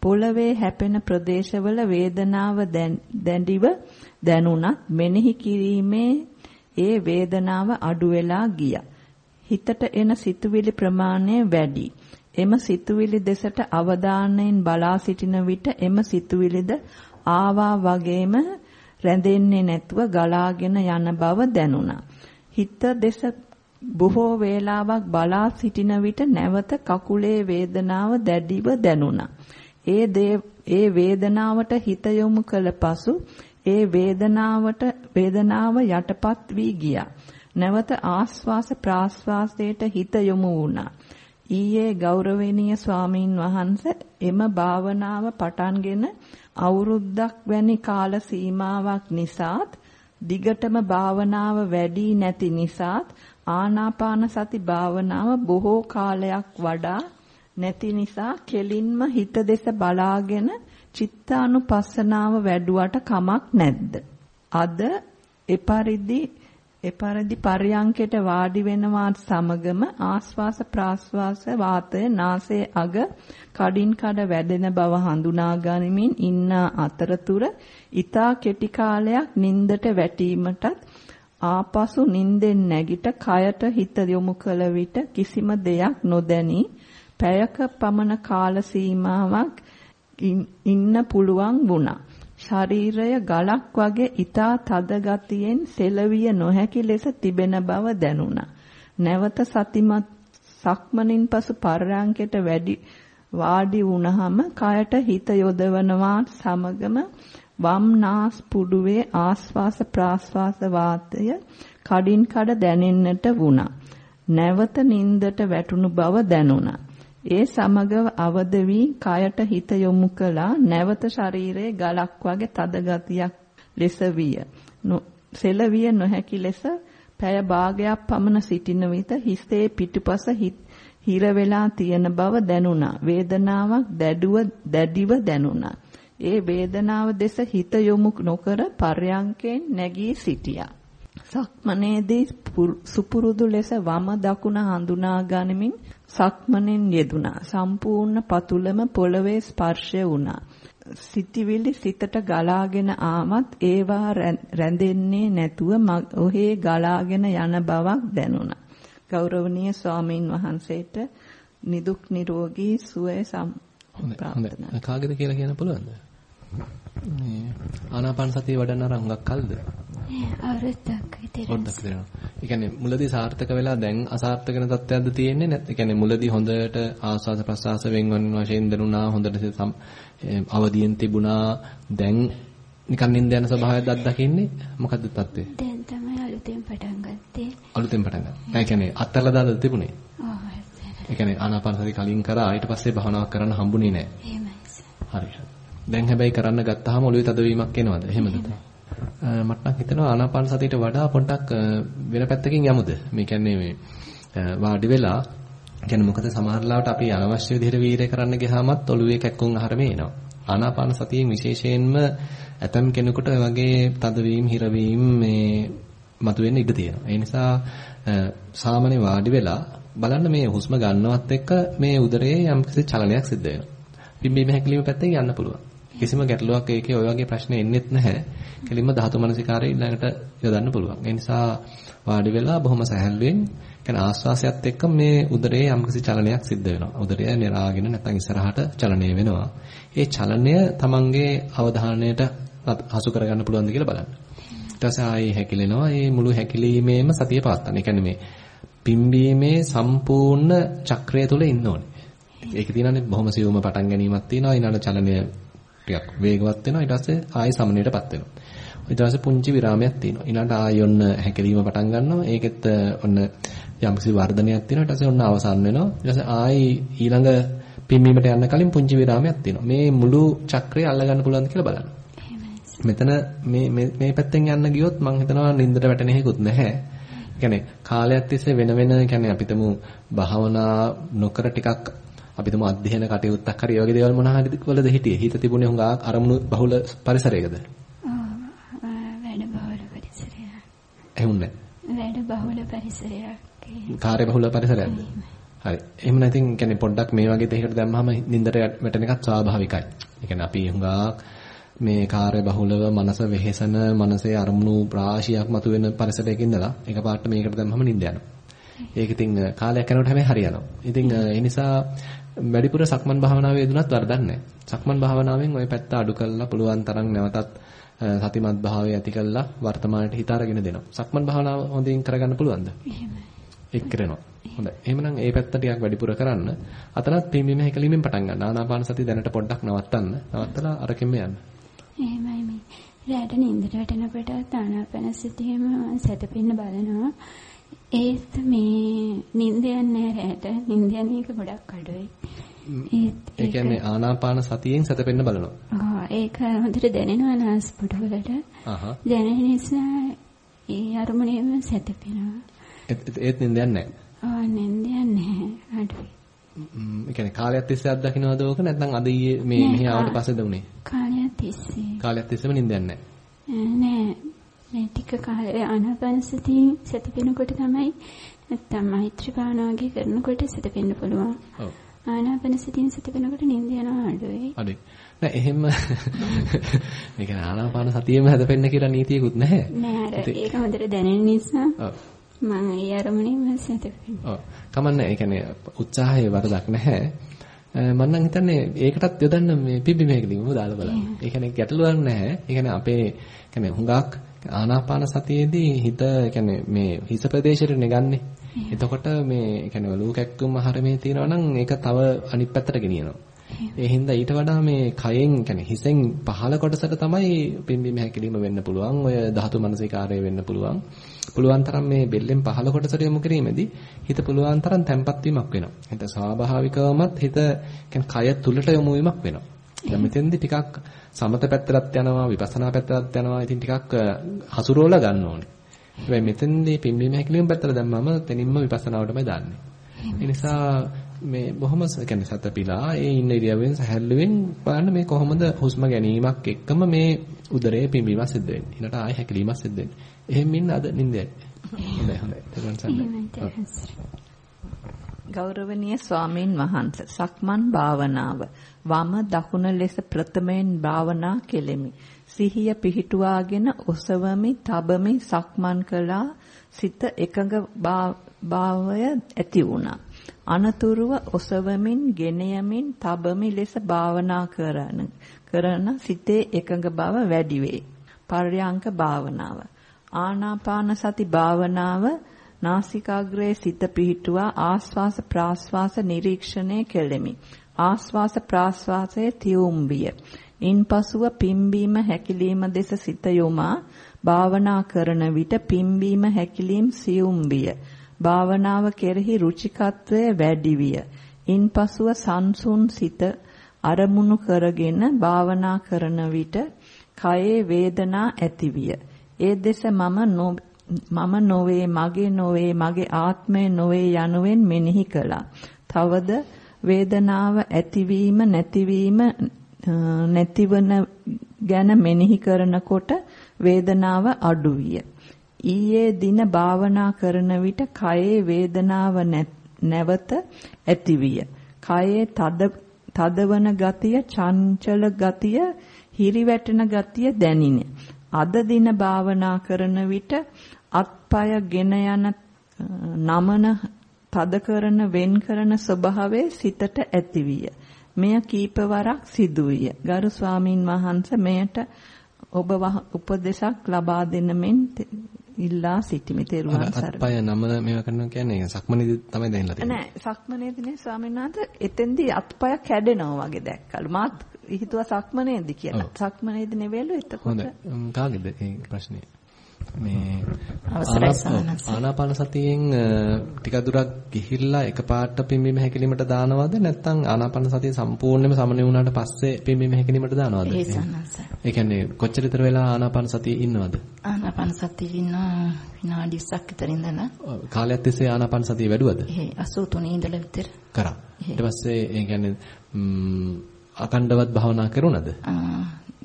පොළවේ හැපෙන ප්‍රදේශවල වේදනාව දැඩිව දැනුණත් මෙනෙහි කිරීමේ ඒ වේදනාව අඩු වෙලා ගියා. හිතට එන සිතුවිලි ප්‍රමාණය වැඩි. එම සිතුවිලි දෙසට අවධානයෙන් බලා සිටින විට එම සිතුවිලිද ආවා වගේම රැඳෙන්නේ නැතුව ගලාගෙන යන බව දැනුණා. හිත දෙස බොහෝ වේලාවක් බලා සිටින විට නැවත කකුලේ වේදනාව දැඩිව දැනුණා. ඒ ඒ වේදනාවට හිත යොමු කළ පසු ඒ වේදනාවට වේදනාව යටපත් වී ගියා. නැවත ආස්වාස ප්‍රාස්වාසයට හිත යොමු වුණා. ඊයේ ගෞරවනීය ස්වාමීන් වහන්සේ එම භාවනාව පටන්ගෙන අවුරුද්දක් වැනි කාල සීමාවක් නිසාත් දිගටම භාවනාව වැඩි නැති නිසාත් ආනාපාන සති භාවනාව බොහෝ කාලයක් වඩා නැති නිසා කෙලින්ම හිත දෙස බලාගෙන චිත්තානුපස්සනාව වැඩුවට කමක් නැද්ද? අද එපරිදි එපරිදි පර්යංකයට වාඩි වෙනවාත් සමගම ආස්වාස ප්‍රාස්වාස වාතය නාසයේ අග කඩින් කඩ වැදෙන බව හඳුනා ගනිමින් ඉන්න අතරතුර ඊතා කෙටි කාලයක් නින්දට වැටීමටත් ආපසු නින්දෙන් නැගිට කයට හිත යොමු කළ විට කිසිම දෙයක් නොදැනි පැයක පමණ කාල සීමාවක් ඉන්න පුළුවන් වුණා. ශරීරය ගලක් වගේ ඊතා තද ගතියෙන් සෙලවිය නොහැකි ලෙස තිබෙන බව දැනුණා. නැවත සතිමත් සක්මනින් පසු පරයන්කයට වැඩි වාඩි වුණහම කයට හිත යොදවනවා සමගම වම් නාස් පුඩුවේ ආස්වාස ප්‍රාස්වාස වාතය කඩින් කඩ දැනෙන්නට වුණා. නැවත නින්දට වැටුණු බව දැනුණා. ඒ සමග අවද වී කයට හිත යොමු කළා නැවත ශරීරයේ ගලක් වගේ තද ගතියක් ලෙස විය. සෙලවිය නොහැකි ලෙස පැය භාගයක් පමණ සිටින විට හිස්තේ පිටුපස හිර වෙලා තියෙන බව දැනුණා. වේදනාවක් දැඩුව දැඩිව දැනුණා. ඒ වේදනාව දෙස හිත යොමු නොකර පර්යංකෙන් නැගී සිටියා. සක්මනේදී සුපුරුදු ලෙස වම දකුණ හඳුනා ගනිමින් සක්මනෙන් යෙදුනා. සම්පූර්ණ පතුලම පොළවේ ස්පර්ශය වුණා. සිටිවිලි සිතට ගලාගෙන ආවත් ඒවා රැඳෙන්නේ නැතුව ඔහේ ගලාගෙන යන බවක් දැනුණා. ගෞරවනීය ස්වාමින් වහන්සේට නිදුක් නිරෝගී සුවය සම් හොඳයි. කාගේද කියලා කියන්න පුළුවන්ද? මේ ආනාපාන සතිය වඩන්න අර හුඟක් කල්ද? අවුරුද්දක් විතර. අවුරුද්දක් විතර. ඒ කියන්නේ මුලදී සාර්ථක වෙලා දැන් අසාර්ථක වෙන තත්ත්වයක්ද තියෙන්නේ නැත්නම් ඒ කියන්නේ මුලදී හොඳට ආස්වාද ප්‍රසආස වෙන් වෙන වශයෙන් දරුණා හොඳට අවදියෙන් තිබුණා දැන් නිකන් නින්ද යන ස්වභාවයක්ද අත්දකින්නේ මොකද්ද තත්ත්වය? දැන් තමයි අලුතෙන් පටන් ගත්තේ. අලුතෙන් පටන් ගත්තා. ඒ කියන්නේ අත්තරලා දාලා තිබුණේ? ඔව්. ඒ කියන්නේ ආනාපාන සති කලින් කරා ඊට පස්සේ භාවනාවක් කරන්න හම්බුනේ නැහැ. එහෙමයි. හරි. දැන් හැබැයි කරන්න ගත්තාම ඔළුවේ තදවීමක් එනවද? එහෙමද? මට නම් හිතෙනවා ආනාපාන සතියට වඩා පොඩ්ඩක් වෙන පැත්තකින් යමුද? මේ කියන්නේ මේ වාඩි වෙලා කියන්නේ මොකද සමහර ලාවට අපි අනවශ්‍ය විදිහට වීරය කරන්න ගියාමත් ඔළුවේ කැක්කුම් ආහාරම එනවා. ආනාපාන සතියෙන් විශේෂයෙන්ම ඇතම් කෙනෙකුට වගේ තදවීම හිරවීම මේ මතුවෙන්න ඉඩ තියෙනවා. ඒ නිසා සාමාන්‍ය වාඩි වෙලා බලන්න මේ හුස්ම ගන්නවත් එක්ක මේ උදරයේ යම්කිසි චලනයක් සිද්ධ වෙනවා. පිම්බීම හැකිලිම පැත්තෙන් යන්න පුළුවන්. කිසිම ගැටලුවක් ඒකේ ওই වගේ ප්‍රශ්න එන්නෙත් නැහැ. කෙලින්ම ධාතු මනසිකාරය ඊළඟට යොදන්න පුළුවන්. ඒ නිසා වාඩි වෙලා බොහොම සැහැල්ලුවෙන් කියන්නේ ආස්වාසයත් එක්ක මේ උදරයේ යම්කිසි චලනයක් සිද්ධ වෙනවා. උදරය නිරාගෙන නැත්නම් ඉස්සරහට චලනය වෙනවා. ඒ චලනය තමන්ගේ අවධානයට හසු කරගන්න පුළුවන්ද කියලා බලන්න. ඊට පස්සේ ආයේ හැකිලෙනවා. මේ මුළු හැකිලීමේම සතිය පවත්තන්න. ඒ කියන්නේ මේ පිම්බීමේ සම්පූර්ණ චක්‍රය තුල ඉන්න ඕනේ. ඒක තියෙනනේ බොහොම සියුම පටන් ගැනීමක් තියෙනවා. ඊළඟ චලනය ටිකක් වේගවත් වෙනවා. ඊට පස්සේ ආයෙ සමනලයටපත් වෙනවා. ඊට පස්සේ පුංචි විරාමයක් තියෙනවා. ඊළඟට ආයෙ ඔන්න හැකිලිම පටන් ගන්නවා. ඒකෙත් ඔන්න යම්කිසි වර්ධනයක් තියෙනවා. ඊට පස්සේ ඔන්න අවසන් වෙනවා. ඊට පස්සේ ආයෙ ඊළඟ පිම්බීමට යන්න කලින් පුංචි විරාමයක් තියෙනවා. මේ මුළු චක්‍රය අල්ලගන්න පුළුවන්ද කියලා බලන්න. මෙතන මේ මේ පැත්තෙන් යන්න ගියොත් මම හිතනවා නින්දට වැටෙන හේකුත් නැහැ. කියන්නේ කාලයක් තිස්සේ වෙන වෙන කියන්නේ අපිටම භාවනා නොකර ටිකක් අපිටම අධ්‍යයන කටයුත්තක් හරි වගේ දේවල් මොනවා හරි වලද හිටියේ? හිත තිබුණේ හුඟක් අරමුණු බහුල පරිසරයකද? වැඩ බහුල පරිසරයක්. එහෙුන්නේ වැඩ බහුල පරිසරයක්. කාර්ය බහුල පරිසරයක්ද හරි. එහෙම නැතිනම් කියන්නේ පොඩ්ඩක් මේ වගේ දෙයකට දැම්මම නින්දට වැටෙන එකත් ස්වාභාවිකයි. ඒ කියන්නේ අපි හුඟක් මේ කාර්ය බහුලව මනස වෙහෙසන මනසේ අරමුණු රාශියක් මතුවෙන පරිසරයක ඉඳලා එකපාරට මේකට දැම්මම නිින්ද යනවා. ඒක ඉතින් කාලයක් යනකොට හැබැයි හරියනවා. ඉතින් ඒ නිසා වැඩිපුර සක්මන් භාවනාවේ යෙදුනත් වරදක් නැහැ. සක්මන් භාවනාවෙන් ওই පැත්ත අඩු කරලා පුළුවන් තරම් නැවතත් සතිමත් භාවය ඇති කරලා වර්තමානයේ හිත අරගෙන දෙනවා. සක්මන් භාවනාව හොඳින් කරගන්න පුළුවන්ද? එහෙමයි. ඒක කරනවා. හොඳයි. එහෙමනම් ඒ පැත්ත ටිකක් වැඩිපුර කරන්න. අතනත් පිම්බීම හැකලීමෙන් පටන් ගන්න. ආනාපාන සතිය දැනට පොඩ්ඩක් නවත්තන්න. නවත්තලා අරකින්ම යන්න. එහෙමයි මේ. රැට නින්දට වැටෙනකොට ආනාපාන සතියෙම සැතපෙන්න බලනවා. ඒත් මේ නින්ද යන්නේ රැට. නින්ද යන එක ගොඩක් අඩුයි. ඒ කියන්නේ ආනාපාන සතියෙන් සැතපෙන්න බලනවා. ආ ඒක හොඳට දැනෙනවා නාස්පුඩු වලට. අහහ. දැනෙන නිසා ඒ අරමුණේම සැතපෙනවා. ඒත් නින්ද යන්නේ නැහැ. ආ නින්ද යන්නේ නැහැ. අඩුයි. ඒ කියන්නේ කාලයක් තිස්සේ අත්දකින්නවද ඕක නැත්නම් අද ඊයේ මේ මෙහි ආවට පස්සේද උනේ? කාලයක් තිස්සේ. කාලයක් තිස්සේම නිින්ද යන්නේ නෑ. නෑ ටික කාලේ ආනාපානසති සතිපෙනකොට තමයි නැත්තම් මෛත්‍රී භාවනා වගේ කරනකොට සතිපෙන්න පුළුවන්. ඔව්. ආනාපානසතියෙන් සතිපෙනකොට නිින්ද යනවා අඩුයි. අඩුයි. නෑ එහෙම මේ කියන්නේ ආනාපාන සතියෙම හැදපෙන්න කියලා නීතියකුත් නැහැ. නෑ අර ඒක හොඳට දැනෙන නිසා. ඔව්. මම ඒ අරමුණේම සතිපෙන්න. ඔව්. කමන්නේ ඒ කියන්නේ උත්සාහයේ වරදක් නැහැ. මම නම් හිතන්නේ ඒකටත් යොදන්න මේ පිබ්බි මේකදීම දාලා බලන්න. ඒ කියන්නේ ගැටලුවක් නැහැ. ඒ කියන්නේ අපේ කියන්නේ හුඟක් ආනාපාන සතියේදී හිත කියන්නේ මේ හිස ප්‍රදේශයට නෙගන්නේ. එතකොට මේ කියන්නේ ඔලුව කැක්කුම් ආහාරමේ තියෙනවා නම් ඒක තව අනිත් පැත්තට ගෙනියනවා. ඒ හින්දා ඊට වඩා මේ කයෙන් කියන්නේ හිසෙන් පහළ කොටසට තමයි පිම්බීම හැකිලිම වෙන්න පුළුවන්. ඔය ධාතු මනසිකාරය වෙන්න පුළුවන්. පුළුවන් තරම් මේ බෙල්ලෙන් පහළ කොටසට යොමු කිරීමේදී හිත පුළුවන් තරම් තැම්පත් වීමක් වෙනවා. හිත ස්වාභාවිකවමත් හිත කියන්නේ කය තුලට යොමු වීමක් වෙනවා. දැන් මෙතෙන්දී ටිකක් සමත පැත්තට යනවා විපස්සනා පැත්තට යනවා. ඉතින් ටිකක් හසුරුවලා ගන්න ඕනේ. හැබැයි මෙතෙන්දී පිම්බීම හැකිලිම පැත්තට දැම්මම තනින්ම විපස්සනාවටමයි දාන්නේ. ඒ නිසා මේ බොහොම කියන්නේ සතපිලා ඒ ඉන්න ඉරියව්වෙන් සැහැල්ලුවෙන් බලන්න මේ කොහොමද හුස්ම ගැනීමක් එක්කම මේ උදරයේ පිම්බීමක් සිද්ධ වෙන්නේ. ඊළඟට ආයෙ හැකිලීමක් සිද්ධ වෙන්නේ. එහෙම ඉන්න අද නිින්දයි. හොඳයි හොඳයි. ගෞරවනීය ස්වාමීන් වහන්ස සක්මන් භාවනාව වම දකුණ ලෙස ප්‍රථමයෙන් භාවනා කෙලෙමි සිහිය පිහිටුවාගෙන ඔසවමි තබමි සක්මන් කළා සිත එකඟ භාවය ඇති වුණා අනතුරුව ඔසවමින් ගෙන යමින් තබමි ලෙස භාවනා කරන කරන සිතේ එකඟ බව වැඩි වේ පර්යාංක භාවනාව ආනාපාන සති භාවනාව නාසිකාග්‍රයේ සිත පිහිටුවා ආස්වාස ප්‍රාස්වාස නිරීක්ෂණය කෙළෙමි. ආස්වාස ප්‍රාස්වාසයේ තියුම් විය. ඉන්පසුව පිම්බීම හැකිලිම දෙස සිත යොමා භාවනා කරන විට පිම්බීම හැකිලිම් සියුම් විය. භාවනාව කෙරෙහි රුචිකත්වය වැඩි විය. ඉන්පසුව සංසුන් සිත අරමුණු කරගෙන භාවනා කරන විට කයේ වේදනා ඇතිවිය. ඒ දෙස මම මම නොවේ මගේ නොවේ මගේ ආත්මය නොවේ යනුවෙන් මෙනෙහි කළා. තවද වේදනාව ඇතිවීම නැතිවීම නැතිවන ගැන මෙනෙහි කරනකොට වේදනාව අඩුවිය. ඊයේ දින භාවනා කරන විට කයේ වේදනාව නැවත ඇතිවිය. කයේ තද තදවන ගතිය, චංචල ගතිය, හිරිවැටෙන ගතිය දැනිනේ. අද දින භාවනා කරන විට අත්පය ගෙන යන නමන තද කරන වෙන් කරන ස්වභාවයේ සිතට ඇතිවිය. මෙය කීපවරක් සිදුවිය. ගරු ස්වාමින් වහන්සේ මෙයට ඔබ උපදේශක් ලබා දෙන මෙන් ඉල්ලා සිටිමි තෙරුවන් සරණයි. අත්පය නමන මේවා කරනවා කියන්නේ සක්මනේදී තමයි දැනලා තියෙන්නේ. නෑ සක්මනේදී නේ ස්වාමීන් වහන්සේ එතෙන්දී අත්පය කැඩෙනවා වගේ දැක්කලු. මාත් හිතුවා සක්මනේදී කියලා. සක්මනේදී නෙවෙයිලු එතකොට. හොඳයි. කාගේද මේ ප්‍රශ්නේ? මේ අවසරයි ආනාපාන සතියෙන් ටික දුරක් ගිහිල්ලා එකපාරට පිම්බීම හැකිලීමට දානවද නැත්නම් ආනාපාන සතිය සම්පූර්ණයෙන්ම සමනය වුණාට පස්සේ පිම්බීම හැකිලීමට දානවද? ඒ සන්නස. ඒ කියන්නේ කොච්චර විතර වෙලා ආනාපාන සතියේ ඉන්නවද? ආනාපාන සතියේ ඉන්න විනාඩි 20ක් විතර ඉඳලා කාලයක් තිස්සේ ආනාපාන සතිය වැඩුවද? ඒ 83 ඉඳලා විතර. කරා. ඊට පස්සේ ඒ කියන්නේ අකණ්ඩවත් භාවනා කරුණාද?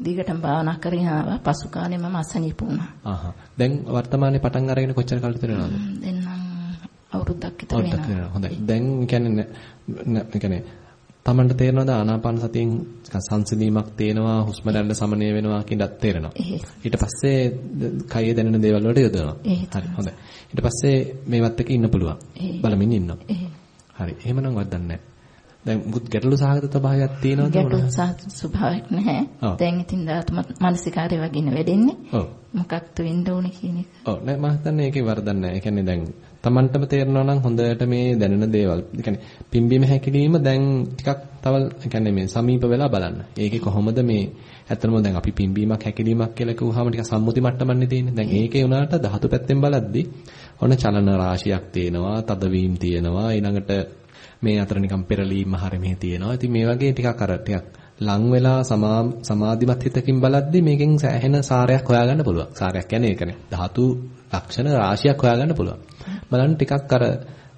දිගටම භාවනා කරගෙන ආවා. පසු කාලේ මම අසනීප වුණා. ආහ්. දැන් වර්තමානයේ පටන් අරගෙන කොච්චර කාලෙ විතර වෙනවද? දැන් නම් අවුරුද්දක් විතර වෙනවා. හොඳයි. දැන් කියන්නේ කියන්නේ තමන්ට තේරෙනවද ආනාපාන සතියෙන් සංසිඳීමක් තේනවා හුස්ම රැල්ල සමනය වෙනවා කියලාත් තේරෙනවා. ඊට පස්සේ කයේ දැනෙන දේවල් වලට යොදවනවා. හරි හොඳයි. ඊට පස්සේ මේවත් එක්ක ඉන්න පුළුවන්. බලමින් ඉන්නවා. හරි. එහෙමනම් වදන්නේ නැහැ. දැන් මුත් ගැටලු සහගත ස්වභාවයක් තියෙනවද ගැටලු සහගත ස්වභාවයක් නැහැ. දැන් ඉතින් ධාතු මානසිකාරය වගේ වෙඩෙන්නේ. ඔව්. මොකක්ද වෙන්න ඕනේ කියන එක. ඔව් නෑ මම හිතන්නේ ඒකේ වරදක් නෑ. ඒ කියන්නේ දැන් Tamanටම තේරෙනවා නම් හොඳට මේ දැනෙන දේවල්. ඒ කියන්නේ පිම්බීම හැකිලිම දැන් ටිකක් තව ඒ කියන්නේ මේ සමීප වෙලා බලන්න. ඒකේ කොහොමද මේ ඇත්තටම දැන් අපි පිම්බීමක් හැකිලීමක් කියලා කිව්වහම ටික සම්මුති මට්ටමන්නේ තියෙන්නේ. දැන් ඒකේ උනාට ධාතු පැත්තෙන් බලද්දි ඔන්න චලන රාශියක් තියෙනවා, තදවීම් තියෙනවා, ඊළඟට මේ අතර නිකන් පෙරලීම හැරෙ මෙහි තියෙනවා. ඉතින් මේ වගේ ටිකක් අර ටිකක් ලං වෙලා සමාධිමත් හිතකින් බලද්දි මේකෙන් සෑහෙන සාරයක් හොයාගන්න පුළුවන්. සාරයක් කියන්නේ ඒකනේ. ධාතු ලක්ෂණ රාශියක් හොයාගන්න පුළුවන්. බලන්න ටිකක් අර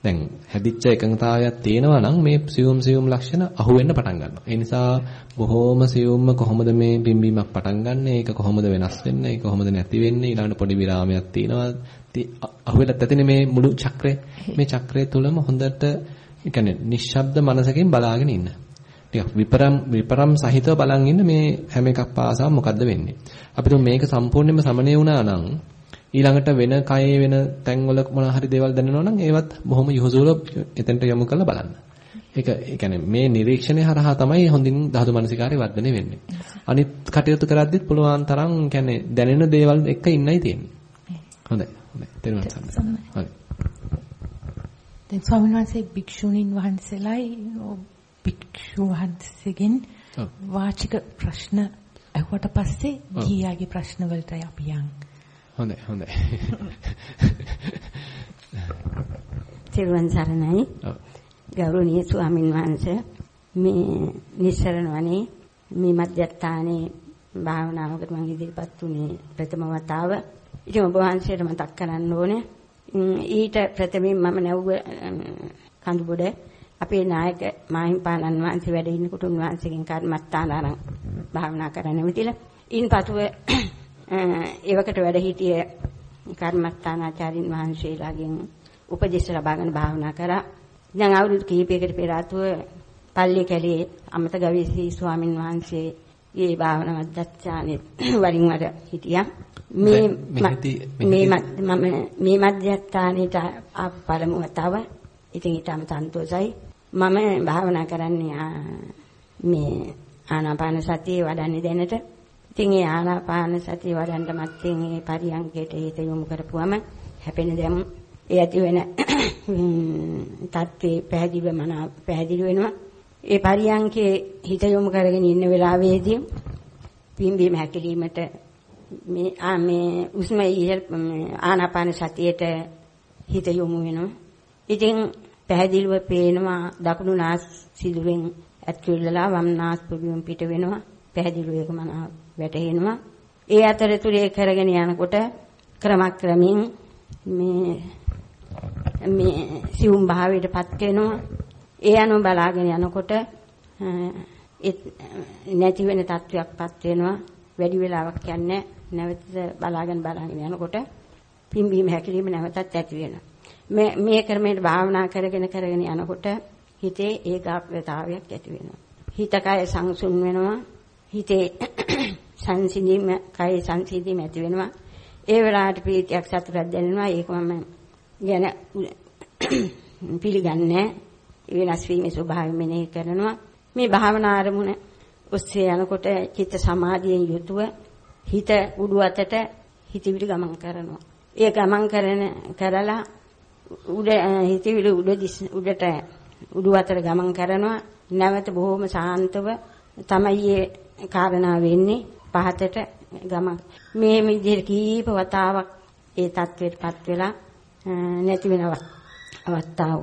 දැන් හැදිච්ච එකඟතාවයක් තියෙනවා නම් මේ සියුම් සියුම් ලක්ෂණ අහුවෙන්න පටන් ගන්නවා. ඒ නිසා බොහෝම සියුම්ම කොහොමද මේ බිම්බීමක් පටන් ගන්න, ඒක කොහොමද වෙනස් වෙන්නේ, ඒක කොහොමද නැති වෙන්නේ, ඊළඟට පොඩි විරාමයක් තියෙනවා. අහුවෙලත් ඇතිනේ මේ මුළු චක්‍රය. මේ චක්‍රය තුලම හොඳට ඒ කියන්නේ නිශ්ශබ්ද මනසකින් බලාගෙන ඉන්න. ටිකක් විපරම් විපරම් සහිතව බලන් ඉන්න මේ හැම එකක් පාසාම මොකද්ද වෙන්නේ. අපිට මේක සම්පූර්ණයෙන්ම සමනය වුණා නම් ඊළඟට වෙන කයේ වෙන තැන්වල මොන හරි දේවල් දැනෙනවා නම් ඒවත් බොහොම යොහුසුල එතෙන්ට යොමු කරලා බලන්න. ඒක ඒ කියන්නේ මේ නිරීක්ෂණය හරහා තමයි හොඳින් ධාතු මනසිකාරය වර්ධනය වෙන්නේ. අනිත් කටයුතු කරද්දිත් පුළුවන් තරම් කියන්නේ දැනෙන දේවල් එක්ක ඉන්නයි තියෙන්නේ. හොඳයි. හොඳයි. තේරුම් ගන්න. හරි. දැන් ස්වාමීන් වහන්සේ භික්ෂුණීන් වහන්සේලායි භික්ෂු වහන්සේගෙන් වාචික ප්‍රශ්න අහුවට පස්සේ ගියාගේ ප්‍රශ්න වලටයි අපි යන්. හොඳයි හොඳයි. තිරුවන් සරණයි. ගෞරවනීය ස්වාමින් වහන්සේ මේ නිස්සරණ වනේ මේ මධ්‍යස්ථානයේ භාවනාවකට මම ඉදිරිපත් වුණේ ප්‍රථම වතාව. ඉතින් ඔබ වහන්සේට මතක් කරන්න ඕනේ ඊට ප්‍රථමයෙන් මම නැවුව කඳුබොඩ අපේ නායක මාහිම්පාණන් වහන්සේ වැඩ ඉන්නකොට උන්වහන්සේගෙන් කර්මස්ථාන ආරං භාවනා කරන්න මෙතිලා ඉන්පසුව ඒවකට වැඩ හිටිය කර්මස්ථානාචාරින් වහන්සේලාගෙන් උපදෙස් ලබාගෙන භාවනා කරා. දැන් අවුරුදු කිහිපයකට පෙර ආතුව පල්ලි කැලේ අමත ගවීසී ස්වාමින් වහන්සේ ඒ භාවනා මධ්‍යස්ථානෙ වරින් වර හිටියා. මේ මේ මම මේ මධ්‍යස්ථානෙට ආපු පළමු වතාව. ඉතින් ඊටම සන්තෝෂයි. මම භාවනා කරන්නේ මේ ආනාපාන සතිය වඩන්නේ දැනට. ඉතින් ඒ ආනාපාන සතිය වඩන්න මත්තෙන් ඒ පරියංගයට හිත යොමු කරපුවම හැපෙන දැම් ඒ ඇති වෙන තත්ත්වේ පැහැදිලිව මන පැහැදිලි වෙනවා. ඒ පරියංකේ හිත යොමු කරගෙන ඉන්න වෙලාවේදී පිම්බීම හැකිලීමට මේ ආ මේ උස්ම ආනාපාන සතියට හිත යොමු වෙනවා. ඉතින් පැහැදිලිව පේනවා දකුණු නාස් සිදුවෙන් ඇතුල්ලලා වම් නාස් පුඩුවෙන් පිට වෙනවා. පැහැදිලිව ඒක මන වැටහෙනවා. ඒ අතරතුරේ කරගෙන යනකොට ක්‍රමක්‍රමින් මේ මේ සිවුම් භාවයටපත් වෙනවා. ඒ අනුව බලාගෙන යනකොට නැති වෙන තත්වයක්පත් වෙනවා. වැඩි වෙලාවක් යන්නේ නැවත බලාගෙන බලාගෙන යනකොට පිම්බීම හැකිලිම නැවතත් ඇති වෙනවා. මේ මේ ක්‍රමයට භාවනා කරගෙන කරගෙන යනකොට හිතේ ඒකාග්‍රතාවයක් ඇති වෙනවා. හිත කය සංසුන් වෙනවා. හිතේ සංසිඳීම කය සංසිඳීම ඇති වෙනවා. ඒ වෙලාවට ප්‍රීතියක් සතුටක් දැනෙනවා. ඒක මම ගැන පිළිගන්නේ වෙනස් වීමේ ස්වභාවය මෙනෙහි කරනවා. මේ භාවනා ආරමුණ ඔස්සේ යනකොට චිත්ත සමාධියෙන් යුතුව හිත උඩු අතට හිතවිලි ගමන් කරනවා. ඒ ගමන් කරන කරලා උඩ හිතවිලි උඩ උඩට උඩු අතට ගමන් කරනවා. නැවත බොහොම සාන්තව තමයි ඒ කාරණා වෙන්නේ පහතට ගමන්. මේ විදිහට කීප වතාවක් ඒ தത്വෙටපත් වෙලා නැති වෙනවා අවස්ථාව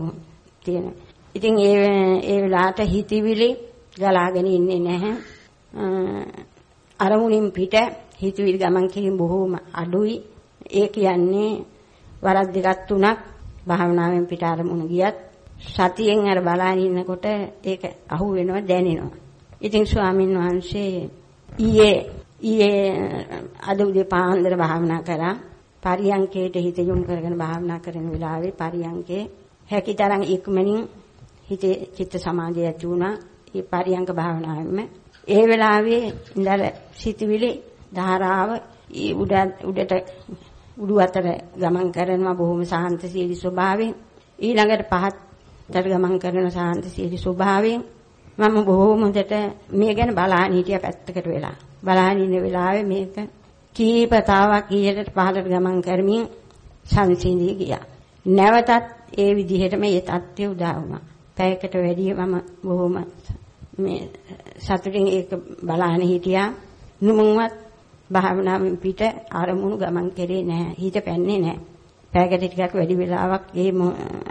තියෙනවා. ඉතින් ඒ ඒ වෙලාවට හිතවිලි ගලාගෙන ඉන්නේ නැහැ. අරමුණින් පිට හිතවිලි ගමන් කිරීම බොහෝම අඩුයි. ඒ කියන්නේ වරක් දෙකක් තුනක් භාවනාවෙන් පිට අරමුණ ගියත් සතියෙන් අර බලාගෙන ඉන්නකොට ඒක අහු වෙනවා දැනෙනවා. ඉතින් ස්වාමින් වහන්සේ ඊයේ ඊයේ අද උදේ පාන්දර භාවනා කරා පරියංකේට හිත යොමු කරගෙන භාවනා කරන වෙලාවේ පරියංකේ හැකිතරම් ඉක්මනින් හිතේ චිත්ත සමාධිය ඇති වුණා. ඒ පරියංක භාවනාවෙම ඒ වෙලාවේ ඉඳලා සිතවිලි ධාරාව උඩ උඩට උඩු අතර ගමන් කරනවා බොහොම සාන්ත සීලි ස්වභාවයෙන්. ඊළඟට පහත්තට ගමන් කරන සාන්ත සීලි ස්වභාවයෙන් මම බොහොම හොඳට මේ ගැන බලාගෙන හිටියා පැත්තකට වෙලා. බලාගෙන ඉන්න වෙලාවේ මේක කීපතාවක් ඉහළට පහළට ගමන් කරමින් සංසිඳී ගියා. නැවතත් ඒ විදිහටම ඒ தත්ත්වය උදා වුණා. පැයකට වැඩිය මම බොහොම මේ සතුටින් ඒක බලාගෙන හිටියා. නුමුන්වත් භාවනාවෙන් පිට ආරමුණු ගමන් කරේ නැහැ. හිත පැන්නේ නැහැ. පැයකට ටිකක් වැඩි වෙලාවක් ඒ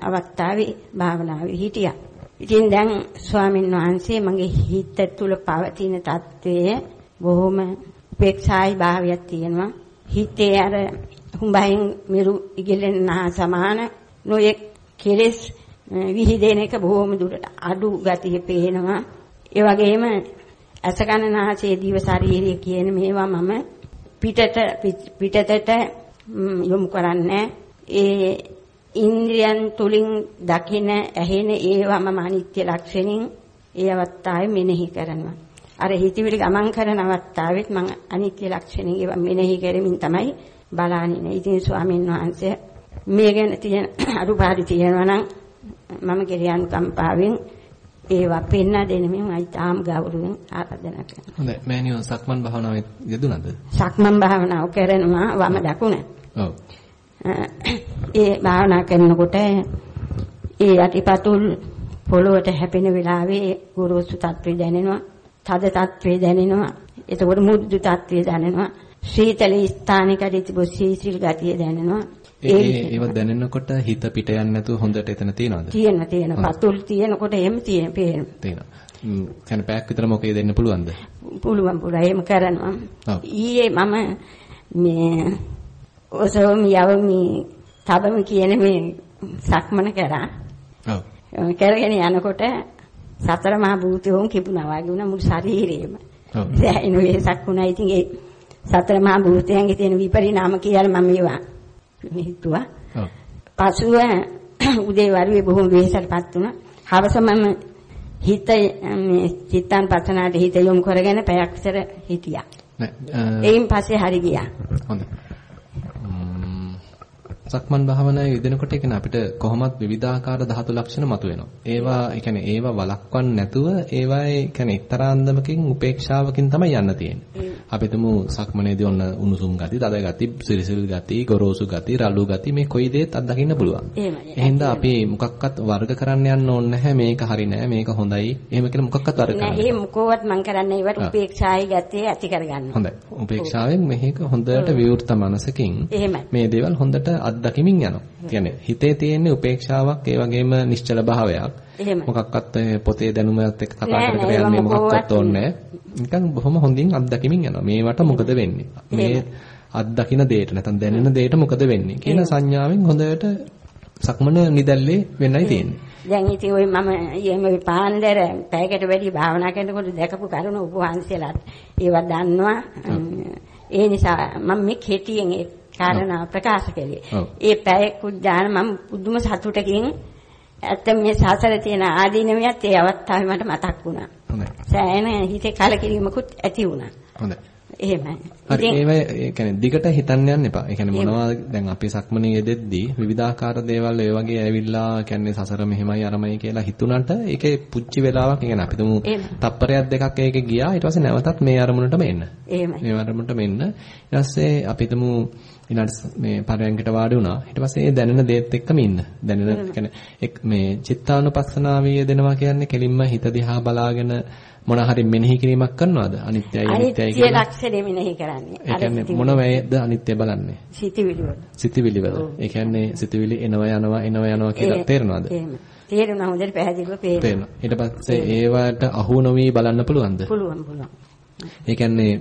අවස්ථාවේ භාවනාවේ හිටියා. ඉතින් දැන් ස්වාමීන් වහන්සේ මගේ හිත තුල පවතින తත්වය බොහොම උපේක්ෂායි භාවයක් තියෙනවා. හිතේ අර හුඹයින් මිරු ඉගෙලෙන සමාන නොයෙක් කෙලෙස් විහිදෙන එක බොහොම දුරට අඩු ගතිය පේනවා. ඒ වගේම අසකනනාසයේ දිව ශරීරය කියන මේවා මම පිටට පිටතට යොමු කරන්නේ ඒ ඉන්ද්‍රියන් තුලින් දකින ඇහෙන ඒවා මම අනිත්‍ය ලක්ෂණින් ඒ අවස්ථාවේ මෙනෙහි කරනවා. අර හිතවිලි ගමන් කරන අවස්ථාවෙත් මම අනිත්‍ය ලක්ෂණින් ඒවා මෙනෙහි කරමින් තමයි බලන්නේ. ඉතින් ස්වාමීන් වහන්සේ මේ ගැන තියෙන අරුපාඩු තියෙනවා නම් මම කෙරියන් කම්පාවෙන් ඒවා පෙන්වා දෙන්න මම තාම ගෞරවයෙන් ආරාධනා කරනවා. හොඳයි. මෑණියෝ සක්මන් භාවනාවේ යෙදුණද? සක්මන් භාවනාව කරනවා වම දකුණ. ඔව්. ඒ භාවනා කරනකොට ඒ යටිපතුල් පොළොවට හැපෙන වෙලාවේ ගුරුසු තත්ත්වය දැනෙනවා. තද තත්ත්වය දැනෙනවා. එතකොට මුරුදු තත්ත්වය දැනෙනවා. ශීතල ස්ථානිකදී තිබු සීසිල් ගතිය දැනෙනවා. ඒ ඒව දැනෙනකොට හිත පිට යන්නේ නැතුව හොඳට එතන තියනවද? තියෙන තියෙන. පතුල් තියෙනකොට එහෙම තියෙන පේන. තියෙනවා. කන පැයක් විතර මොකේ දෙන්න පුළුවන්ද? පුළුවන් පුළුවන්. එහෙම කරනවා. ඊයේ මම මේ ඔසවම යවමි තබම කියන මේ සක්මන කරා. ඔව්. කරගෙන යනකොට සතර මහා භූතයෝන් කිපුණා වගේ වුණා මුළු ශරීරෙම. ඔව්. දැන් වෙසක් වුණා. ඉතින් ඒ සතර මහා භූතයන්ගේ තියෙන විපරිණාම කියලා මම ඒවා හිතුවා. පසුව උදේ වරුවේ බොහොම වෙහෙසටපත් වුණා. හවස මම හිත මේ චිත්තන් පතනාට හිත යොමු කරගෙන පැයක් විතර හිටියා. එයින් පස්සේ හරි ගියා. හොඳයි. සක්මන් භාවනාවේ යෙදෙනකොට ඒ අපිට කොහොමත් විවිධාකාර ධාතු ලක්ෂණ මතුවෙනවා. ඒවා ඒ කියන්නේ ඒවා වළක්වන්න නැතුව ඒවායේ කියන්නේ එක්තරා අන්දමකින් උපේක්ෂාවකින් තමයි යන්න තියෙන්නේ. අපි තුමු සක්මනේදී ඔන්න උණුසුම් ගති, තද ගති, සිරිසිල් ගති, ගොරෝසු ගති, රළු ගති මේ කොයි දේත් අත්දකින්න පුළුවන්. එහෙනම් අපි මොකක්වත් වර්ග කරන්න යන්න ඕනේ නැහැ. මේක හරි නෑ, මේක හොඳයි. එහෙම කියලා මොකක්වත් වර්ග කරන්න. නෑ, ඒ මොකවත් මං කරන්නේ ඒවට උපේක්ෂායි ගතිය ඇති කරගන්න. හොඳයි. උපේක්ෂාවෙන් මේක හොඳට විවෘත මනසකින් මේ දේවල් හොඳට අත්දකිමින් යනවා. කියන්නේ හිතේ තියෙන උපේක්ෂාවක් ඒ වගේම නිශ්චල භාවයක්. මොකක්වත් පොතේ දැනුමත් එක්ක කතා කර කර යන්නේ මොකක්වත් ඕනේ නිකන් බොහොම හොඳින් අත්දකිමින් යනවා. මේවට මොකද වෙන්නේ? මේ අත්දකින දෙයට නැත්නම් දැනෙන දෙයට මොකද වෙන්නේ කියන සංඥාවෙන් හොඳට සක්මන නිදැල්ලේ වෙන්නයි තියෙන්නේ. දැන් ඉතින් ওই මම යෙම පාන්දර පැයකට වැඩි භාවනා කරනකොට දැකපු කරුණ උපවහන්සේලාත් ඒවා දන්නවා. ඒ නිසා මම මේ කෙටියෙන් කාරණා ප්‍රකාශ කළේ. ඒ පැයකුත් දාන මම පුදුම සතුටකින් ඇත්තම මේ සාසරේ තියෙන ආදීනමියත් ඒ අවස්ථාවේ මට මතක් වුණා. හොඳයි. සෑහෙන හිතේ කලකිරීමකුත් ඇති වුණා. හොඳයි. එහෙමයි. හරි ඒ කියන්නේ දිගට හිතන්න යන්න එපා. ඒ කියන්නේ මොනවා දැන් අපි සක්මනේ යෙදෙද්දී විවිධාකාර දේවල් ඒ වගේ ඇවිල්ලා කියන්නේ සසර මෙහෙමයි අරමයි කියලා හිතුණට ඒකේ පුංචි වෙලාවක් කියන්නේ අපි තුමු තප්පරයක් දෙකක් ඒකේ ගියා ඊට පස්සේ නැවතත් මේ අරමුණටම එන්න. එහෙමයි. මේ අරමුණටම එන්න. ඊට පස්සේ අපි තුමු ඊළඟ මේ පරයන්කට වාඩි වුණා. ඊට පස්සේ ඒ දැනෙන දේත් එක්කම ඉන්න. දැනෙන කියන්නේ මේ චිත්තානුපස්සනාවේ දෙනවා කියන්නේ කෙලින්ම හිත දිහා බලාගෙන මොන හරි මෙනෙහි කිරීමක් කරනවද? අනිත්‍යයි අනිත්‍යයි කියන ලක්ෂණය මෙනෙහි කරන්නේ. ඒ කියන්නේ මොන වේද අනිත්‍ය බලන්නේ? සිතිවිලි වල. සිතිවිලි වල. ඒ කියන්නේ සිතිවිලි එනවා යනවා එනවා යනවා කියලා තේරෙනවද? එහෙම. තේරුණා හොඳට පැහැදිලිව පේනවා. ඊට පස්සේ ඒවට අහු නොවි බලන්න පුළුවන්ද? පුළුවන් පුළුවන්. ඒ කියන්නේ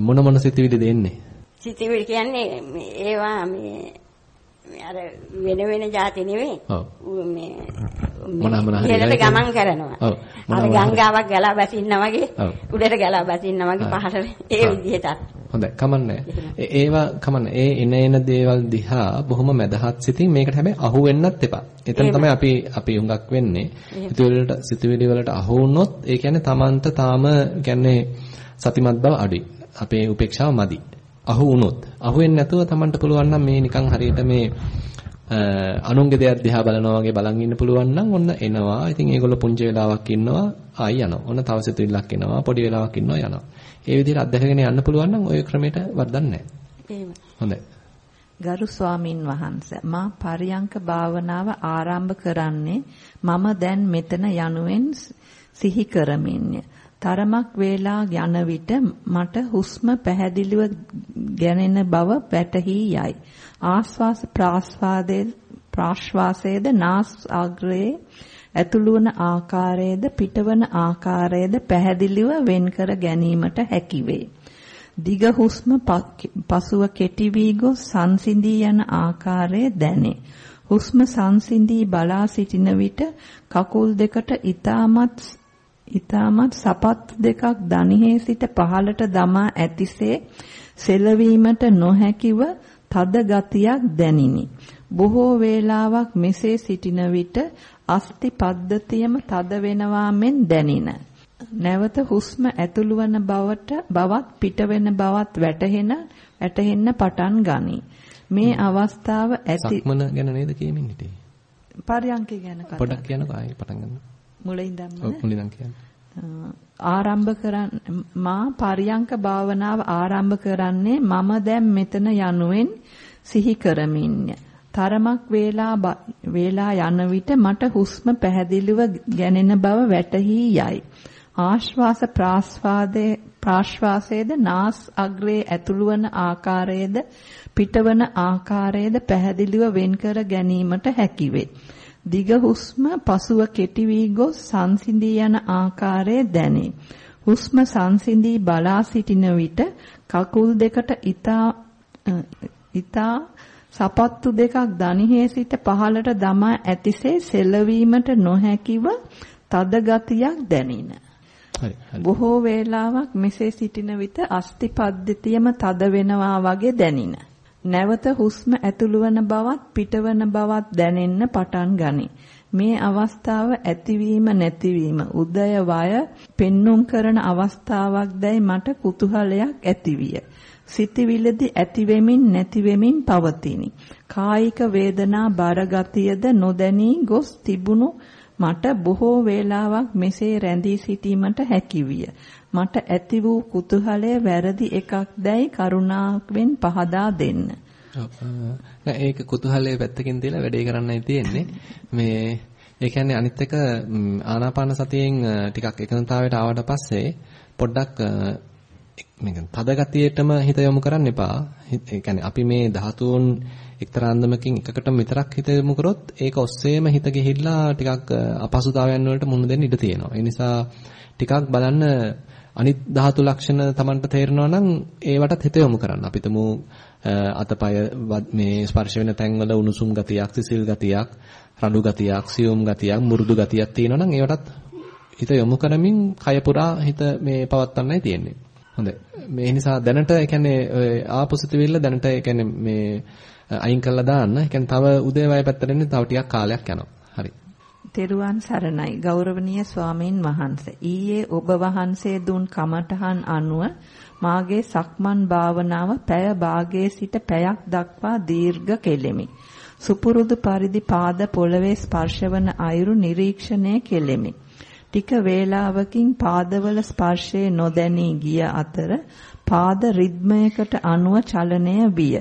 මොන මොන සිතිවිලිද එන්නේ? සිතිවිලි කියන්නේ ඒවා මේ අර වෙන වෙන જાති නෙවෙයි. ඔව්. මේ මොන මොන හරි ගමන් කරනවා. ඔව්. අර ගංගාවක් ගලා බසින්නා වගේ උඩට ගලා බසින්නා වගේ පහළට ඒ විදිහට. හොඳයි කමන්නේ. ඒවා කමන්නේ. ඒ එන එන දේවල් දිහා බොහොම මදහත් සිතින් මේකට හැබැයි අහු වෙන්නත් එපා. එතන තමයි අපි අපි හුඟක් වෙන්නේ. සිතුවිලි සිතුවිලි වලට අහු වුණොත් ඒ කියන්නේ Tamanට තාම කියන්නේ සතිමත් බව අඩුයි. අපේ උපේක්ෂාව මදි. අහු වුණොත් අහු වෙන්නේ නැතුව Tamanට පුළුවන් නම් මේ නිකන් හරියට මේ අනුන්ගේ දෙයක් දිහා බලනවා වගේ බලන් ඉන්න පුළුවන් නම් ඔන්න එනවා. ඉතින් ඒගොල්ලෝ පුංචි වෙලාවක් ඉන්නවා ආයි යනවා. ඔන්න තව සිතුවිල්ලක් එනවා පොඩි වෙලාවක් ඉන්නවා යනවා. ඒ විදිහට අත්දැකගෙන යන්න පුළුවන් නම් ওই ක්‍රමයට වර්ධන්නේ නැහැ. හොඳයි. ගරු ස්වාමින් වහන්සේ මා පරියංක භාවනාව ආරම්භ කරන්නේ මම දැන් මෙතන යනුවෙන් සිහි කරමින්ය. තරමක් වේලා යන විට මට හුස්ම පැහැදිලිව ගැනෙන බව වැටහි යයි. ආශ්වාස ප්‍රාශ්වාදයේ ප්‍රාශ්වාසයේද නාස් අග්‍රයේ ඇතුළු වන ආකාරයේද පිටවන ආකාරයේද පැහැදිලිව වෙන්කර ගැනීමට හැකි වේ. දිග හුස්ම පසුව කෙටි වී ගොස් සංසිඳී යන ආකාරය දැනේ. හුස්ම සංසිඳී බලා සිටින විට කකුල් දෙකට ඊටමත් ඊටමත් සපත් දෙකක් දණිහේ සිට පහළට දමා ඇතිසේ සෙලවීමට නොහැකිව තද ගතියක් දැනිනි. බොහෝ වේලාවක් මෙසේ සිටින විට අස්ති පද්ධතියම තද වෙනවා මෙන් දැනින. නැවත හුස්ම ඇතුළු වන බවට බවත් පිට වෙන බවත් වැටහෙන වැටහෙන්න පටන් ගනී. මේ අවස්ථාව ඇති සක්මන ගැන නේද කියමින් හිටියේ? පරියන්කේ ගැන කතා. පොඩ්ඩක් කියන්නකෝ ආයෙ පටන් ගන්න. මුලින්දම ඔව් මුලින්දම කියන්න. ආරම්භ කරන් මා පරියංක භාවනාව ආරම්භ කරන්නේ මම දැන් මෙතන යනුවෙන් සිහි කරමින්ය. තරමක් වේලා වේලා යන විට මට හුස්ම පැහැදිලිව ගැනෙන බව වැටහි යයි. ආශ්වාස ප්‍රාශ්වාදයේ ප්‍රාශ්වාසයේද නාස් අග්‍රයේ ඇතුළු වන ආකාරයේද පිටවන ආකාරයේද පැහැදිලිව වෙන්කර ගැනීමට හැකි වේ. දිග හුස්ම පසුව කෙටි වී ගොස් සංසිඳී යන ආකාරය දැනේ. හුස්ම සංසිඳී බලා සිටින විට කකුල් දෙකට ඊතා ඊතා සපත්තු දෙකක් දණිහේ සිට පහළට දමා ඇතිසේ සෙලවීමට නොහැකිව තද ගතියක් දැනින. බොහෝ වේලාවක් මෙසේ සිටින විට අස්ති පද්ධතියම තද වෙනවා වගේ දැනින. නැවත හුස්ම ඇතුළු වන බවත් පිටවන බවත් දැනෙන්න පටන් ගනී. මේ අවස්ථාව ඇතිවීම නැතිවීම උදය වය පෙන්눔 කරන අවස්ථාවක් දැයි මට කුතුහලයක් ඇතිවිය. සිතවිල්ලදී ඇති වෙමින් නැති වෙමින් පවතිනි. කායික වේදනා බරගතියද නොදැනී ගොස් තිබුණු මට බොහෝ වේලාවක් මෙසේ රැඳී සිටීමට හැකිවිය. මට ඇති වූ කුතුහලය වැරදි එකක් දැයි කරුණාවෙන් පහදා දෙන්න. ඒක කුතුහලයේ පැත්තකින් තියලා වැඩේ කරන්නයි තියෙන්නේ. මේ ඒ කියන්නේ අනිත් එක ආනාපාන සතියෙන් ටිකක් එකඟතාවයට ආවට පස්සේ පොඩ්ඩක් මේක තද ගතියටම හිත යොමු කරන්න එපා. ඒ කියන්නේ අපි මේ ධාතුන් එක්තරා අන්දමකින් එකකටම විතරක් හිත යොමු කරොත් ඒක ඔස්සේම හිත ගිහිල්ලා ටිකක් අපහසුතාවයන් වලට මුහුණ දෙන්න ඉඩ තියෙනවා. ඒ නිසා ටිකක් බලන්න අනිත් ධාතු ලක්ෂණ Tamanට තේරෙනවා නම් ඒවටත් හිත යොමු කරන්න. අපි තමු අතපය මේ ස්පර්ශ වෙන තැන්වල උණුසුම් ගතියක්, සිසිල් ගතියක්, රළු ගතියක්, සියුම් ගතියක්, මුරුදු ගතියක් තියෙනවා නම් ඒවටත් හිත යොමු කරමින් කය පුරා හිත මේ පවත්වන්නයි තියෙන්නේ. හොඳයි. මේ නිසා දැනට ඒ කියන්නේ ආපොසිටිවිල්ල දැනට ඒ කියන්නේ මේ අයින් කළා දාන්න. ඒ කියන්නේ තව උදේවය පැත්තට එන්නේ තව ටිකක් කාලයක් යනවා. හරි. තෙරුවන් සරණයි ගෞරවනීය ස්වාමීන් වහන්සේ. ඊයේ ඔබ වහන්සේ දුන් කමඨහන් අනුව මාගේ සක්මන් භාවනාව පැය භාගයේ සිට පැයක් දක්වා දීර්ඝ කෙලෙමි. සුපුරුදු පරිදි පාද පොළවේ ස්පර්ශවන අයුරු නිරීක්ෂණය කෙලෙමි. ටික වේලාවකින් පාදවල ස්පර්ශයේ නොදැනී ගිය අතර පාද රිද්මයකට අනුව චලනය විය.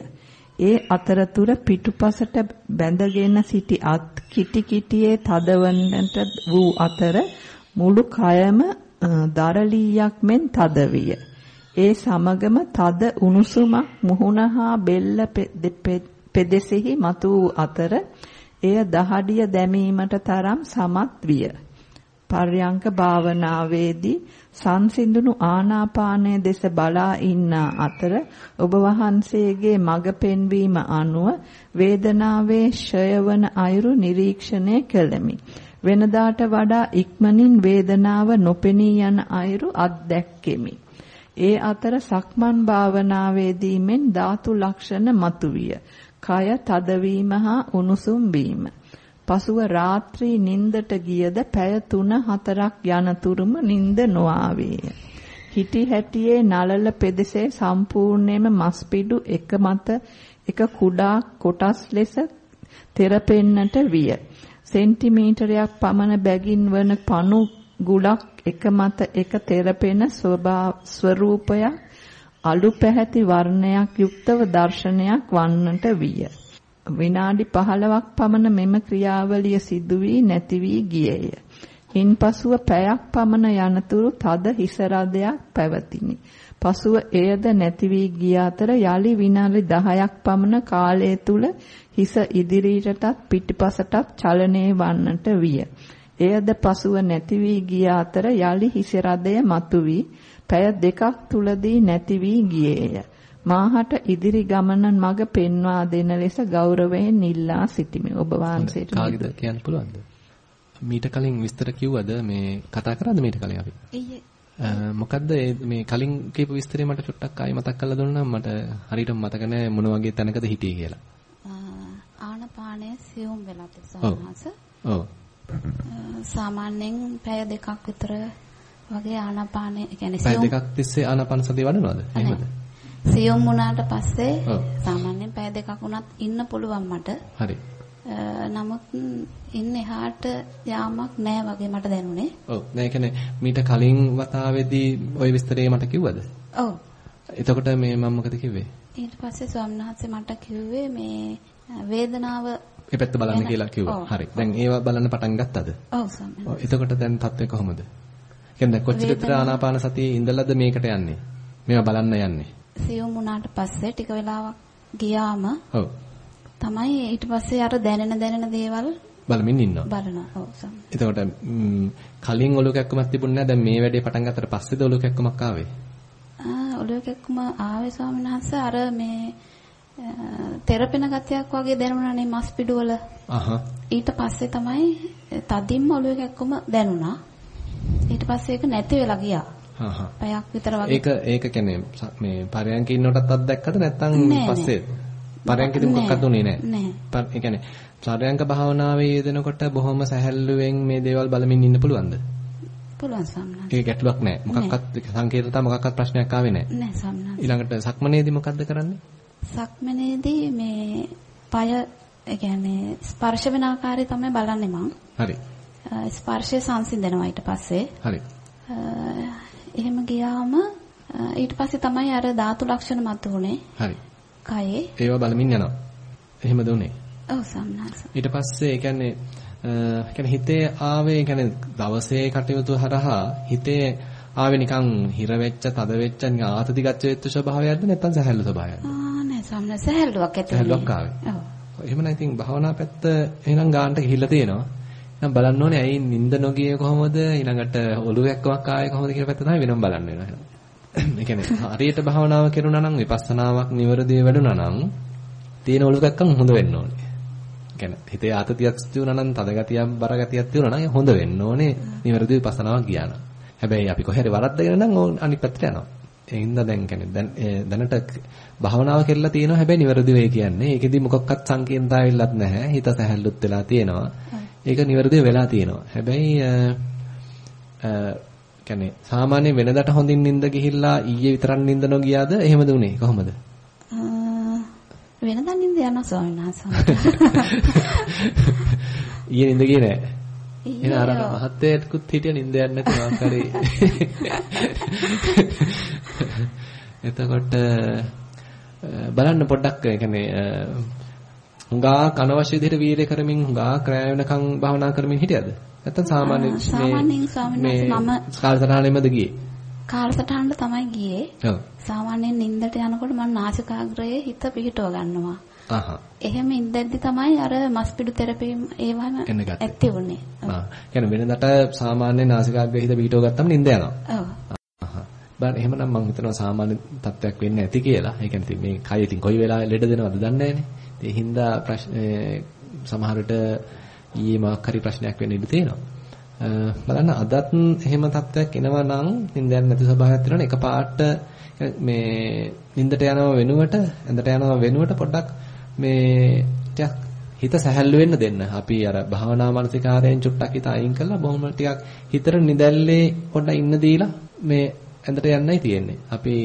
ඒ අතරතුර පිටුපසට බැඳගෙන සිටි අත් කිටි කිටියේ තදවන්නට වූ අතර මුළු කයම දරලීයක් මෙන් තද විය. ඒ සමගම තද උණුසුමක් මුහුණ හා බෙල්ල පෙදෙසෙහි මතු වූ අතර එය දහඩිය දැමීමට තරම් සමත් විය. පර්යංක භාවනාවේදී සංසිඳුණු ආනාපානය දෙස බලා ඉන්න අතර ඔබ වහන්සේගේ මඟ පෙන්වීම අනුව වේදනාවේ ෂයවන අයුරු නිරීක්ෂණය කළෙමි. වෙනදාට වඩා ඉක්මනින් වේදනාව නොපෙනී යන අයුරු අත්දැක්කෙමි. ඒ අතර සක්මන් භාවනාවේදී මෙන් ධාතු ලක්ෂණ මතුවිය. කය තදවීම හා උණුසුම් වීම. පසුව රාත්‍රී නින්දට ගියද පැය 3-4ක් යනතුරුම නින්ද නොආවේය. හිටි හැටියේ නලල පෙදෙසේ සම්පූර්ණයෙන්ම මස්පිඩු එක මත එක කුඩා කොටස් ලෙස තෙරපෙන්නට විය. සෙන්ටිමීටරයක් පමණ බැගින් වන පණු ගුලක් එක මත එක තෙරපෙන ස්වරූපයක් අලු පැහැති වර්ණයක් යුක්තව දර්ශනයක් වන්නට විය. විනාඩි 15ක් පමණ මෙම ක්‍රියාවලිය සිදු වී නැති වී ගියේය. හින්පසුව පැයක් පමණ යනතුරු තද හිස රදයක් පැවතිනි. පසුව එයද නැති වී ගිය අතර යලි විනාඩි 10ක් පමණ කාලය තුල හිස ඉදිරියටත් පිටිපසටත් චලනය වන්නට විය. එයද පසුව නැති වී ගිය අතර යලි හිස රදය මතුවී පැය දෙකක් තුලදී නැති වී ගියේය. මාහට ඉදිරි ගමන මඟ පෙන්වා දෙන ලෙස ගෞරවයෙන් ඉල්ලා සිටිමි. ඔබ වහන්සේට කාගෙද කියන්න පුළුවන්ද? මීට කලින් විස්තර කිව්වද මේ කතා කරාද මීට කලින් අපි? මොකද්ද මේ කලින් කියපු විස්තරේ මට චුට්ටක් ආයෙ මතක් කරලා දුන්නා මට හරියට මතක නැහැ මොන වගේ තැනකද හිටියේ කියලා. ආනපානය සියුම් වෙලා තිබුණාස. ඔව්. සාමාන්‍යයෙන් පැය දෙකක් විතර වගේ ආනපානය කියන්නේ සියුම් පැය දෙකක් තිස්සේ ආනපාන සතිය වඩනවද? එහෙමද? සියුම් වුණාට පස්සේ සාමාන්‍යයෙන් පැය දෙකක් වුණත් ඉන්න පුළුවන් මට. හරි. නමුත් ඉන්න එහාට යාමක් නෑ වගේ මට දැනුනේ. ඔව්. ඒ කියන්නේ මීට කලින් වතාවේදී ওই විස්තරේ මට කිව්වද? ඔව්. එතකොට මේ මම මොකද කිව්වේ? ඊට පස්සේ ස්වාමීන් වහන්සේ මට කිව්වේ මේ වේදනාව ඒ පැත්ත බලන්න කියලා කිව්වා. හරි. දැන් ඒවා බලන්න පටන් ගත්තද? ඔව් ස්වාමීන්. ඔව්. එතකොට දැන් තත්ත්වය කොහොමද? කියන්නේ කොච්චර විතර ආනාපාන සතියේ ඉඳලාද මේකට යන්නේ? මේවා බලන්න යන්නේ. සියුම් වුණාට පස්සේ ටික වෙලාවක් ගියාම ඔව් තමයි ඊට පස්සේ අර දැනෙන දැනෙන දේවල් බලමින් ඉන්නවා. බලනවා. ඔව් සම්. එතකොට කලින් ඔලුව කැක්කමක් තිබුණේ නැහැ. දැන් මේ වැඩේ පටන් ගත්තට පස්සේද ඔලුව කැක්කමක් ආවේ? ආ ඔලුව කැක්කම ආවේ ස්වාමීන් වහන්සේ අර මේ තෙරපෙන ගතියක් වගේ දැනුණානේ මස් පිඩුවල. අහහ. ඊට පස්සේ තමයි තදින්ම ඔලුව කැක්කම දැනුණා. ඊට පස්සේ ඒක නැති වෙලා ගියා. හා හා. පැයක් විතර වගේ. ඒක ඒක කියන්නේ මේ පරයන්ක ඉන්නකොටත් අත්දැක්කද නැත්නම් පස්සේ පරයන්කදී මොකක්ද උනේ නැහැ. නෑ. ඒ කියන්නේ පරයන්ක භාවනාවේ යෙදෙනකොට බොහොම සැහැල්ලුවෙන් මේ දේවල් බලමින් ඉන්න පුළුවන්ද? පුළුවන් සම්මාස. ඒක ගැටලුවක් නැහැ. මොකක්වත් සංකීර්ණතා මොකක්වත් ප්‍රශ්නයක් ආවේ නැහැ. නෑ සම්මාස. ඊළඟට සක්මනේදී මොකද්ද කරන්නේ? සක්මනේදී මේ পায় ඒ කියන්නේ ස්පර්ශ වෙන ආකාරය තමයි බලන්නේ මං. හරි. ස්පර්ශය සංසිඳනවා ඊට පස්සේ. හරි. එහෙම ගියාම ඊට පස්සේ තමයි අර ධාතු ලක්ෂණ මතුනේ. හරි. කයේ. ඒවා බලමින් යනවා. එහෙමද උනේ? ඔව් සම්මාස. ඊට පස්සේ ඒ කියන්නේ කියන්නේ හිතේ ආවේ කියන්නේ දවසේ කටයුතු හරහා හිතේ ආවේ නිකන් හිර වෙච්ච, තද වෙච්ච, නිකන් ආතති ගච්ඡ වෙච්ච ස්වභාවයක්ද නැත්නම් සැහැල්ලු ස්වභාවයක්ද? ආ නෑ සම්මාස සැහැල්ලුවක් ඇති. සැහැල්ලුවක් ආවේ. ඔව්. එහෙමනම් ඉතින් භාවනා පැත්ත එහෙනම් ගානට ගිහිල්ලා තියෙනවා. එහෙනම් බලන්න ඕනේ ඇයි නිින්ද නොගියේ කොහොමද ඊළඟට ඔළුව එක්කමක් ආයේ කොහොමද කියලා පැත්ත තමයි වෙනම බලන්න වෙනවා එහෙනම්. ඒ කියන්නේ හරියට භාවනාව කරුණා නම් විපස්සනාවක් නිවරදිව වැඩුණා නම් තියෙන ඔළුව එක්කම හොඳ වෙන්න ඕනේ. ඒ කියන්නේ හිතේ ආතතියක් තියුණා නම් තද ගතියක් බර ගතියක් තියුණා නම් හොඳ වෙන්න ඕනේ නිවරදිව විපස්සනාවක් ගියා නම්. හැබැයි අපි කොහේ හරි වරද්දගෙන නම් අනිත් පැත්තට යනවා. ඒ හින්දා දැන් කියන්නේ දැන් දැනට භාවනාව කෙරලා තියෙනවා හැබැයි නිවැරදි වෙයි කියන්නේ. ඒකෙදි මොකක්වත් සංකීර්ණතාවෙල්ලත් නැහැ. හිත සැහැල්ලුත් වෙලා තියෙනවා. ඒක නිවැරදිව වෙලා තියෙනවා. හැබැයි කියන්නේ සාමාන්‍ය වෙනදට හොඳින් නිින්ද ගිහිල්ලා ඊයේ විතරක් නිින්ද නොගියාද? එහෙමද උනේ? කොහොමද? වෙනදා නිින්ද යනවා ස්වාමීන් වහන්සේ. ඊයේ නිින්ද ගියේ නෑ. එහෙනම් අර මහත්තයෙකුත් හිටිය නිින්ද යන්නේ නැති මාකාරී. එතකොට බලන්න පොඩ්ඩක් ඒ හුඟා කනවශ්‍ය විදිහට වීරය කරමින් හුඟා ක්‍රය වෙනකන් භාවනා කරමින් හිටියද? නැත්නම් සාමාන්‍ය මේ සාමාන්‍යයෙන් ස්වාමීන් වහන්සේ මම කාලසටහනෙමද ගියේ? කාලසටහනට තමයි ගියේ. ඔව්. සාමාන්‍යයෙන් නිින්දට යනකොට මම නාසිකාග්‍රයේ හිත පිහිටව ගන්නවා. අහහ. එහෙම ඉඳද්දි තමයි අර මස්පිඩු තෙරපි ඒවම ඇත්තේ උනේ. ආ. කියන්නේ වෙනදට සාමාන්‍ය නාසිකාග්‍රයේ හිත පිහිටව ගත්තම නිින්ද යනවා. ඔව්. අහහ. බෑ එහෙමනම් මම හිතනවා සාමාන්‍ය තත්ත්වයක් වෙන්නේ නැති කියලා. ඒ කියන්නේ මේ කය ඉතින් කොයි වෙලාවෙ ලෙඩ දෙනවද දන්නේ නැහනේ. ඒ හින්දා ප්‍රශ්න සමහර විට ඊයේ මාක් හරි ප්‍රශ්නයක් වෙන්න ඉඩ තියෙනවා. බලන්න අදත් එහෙම තත්ත්වයක් එනවා නම් නිින්දයක් නැති ස්වභාවයක් තියෙනවනේ එකපාරට මේ නිින්දට යනව වෙනුවට ඇඳට යනව වෙනුවට පොඩ්ඩක් මේ ටිකක් හිත සැහැල්ලු වෙන්න දෙන්න. අපි අර භාවනා මානසිකාරයෙන් චුට්ටක් හිත අයින් කරලා බොහොම ටිකක් හිතට නිදැල්ලේ පොඩ්ඩක් ඉන්න දීලා මේ ඇඳට යන්නයි තියෙන්නේ. අපි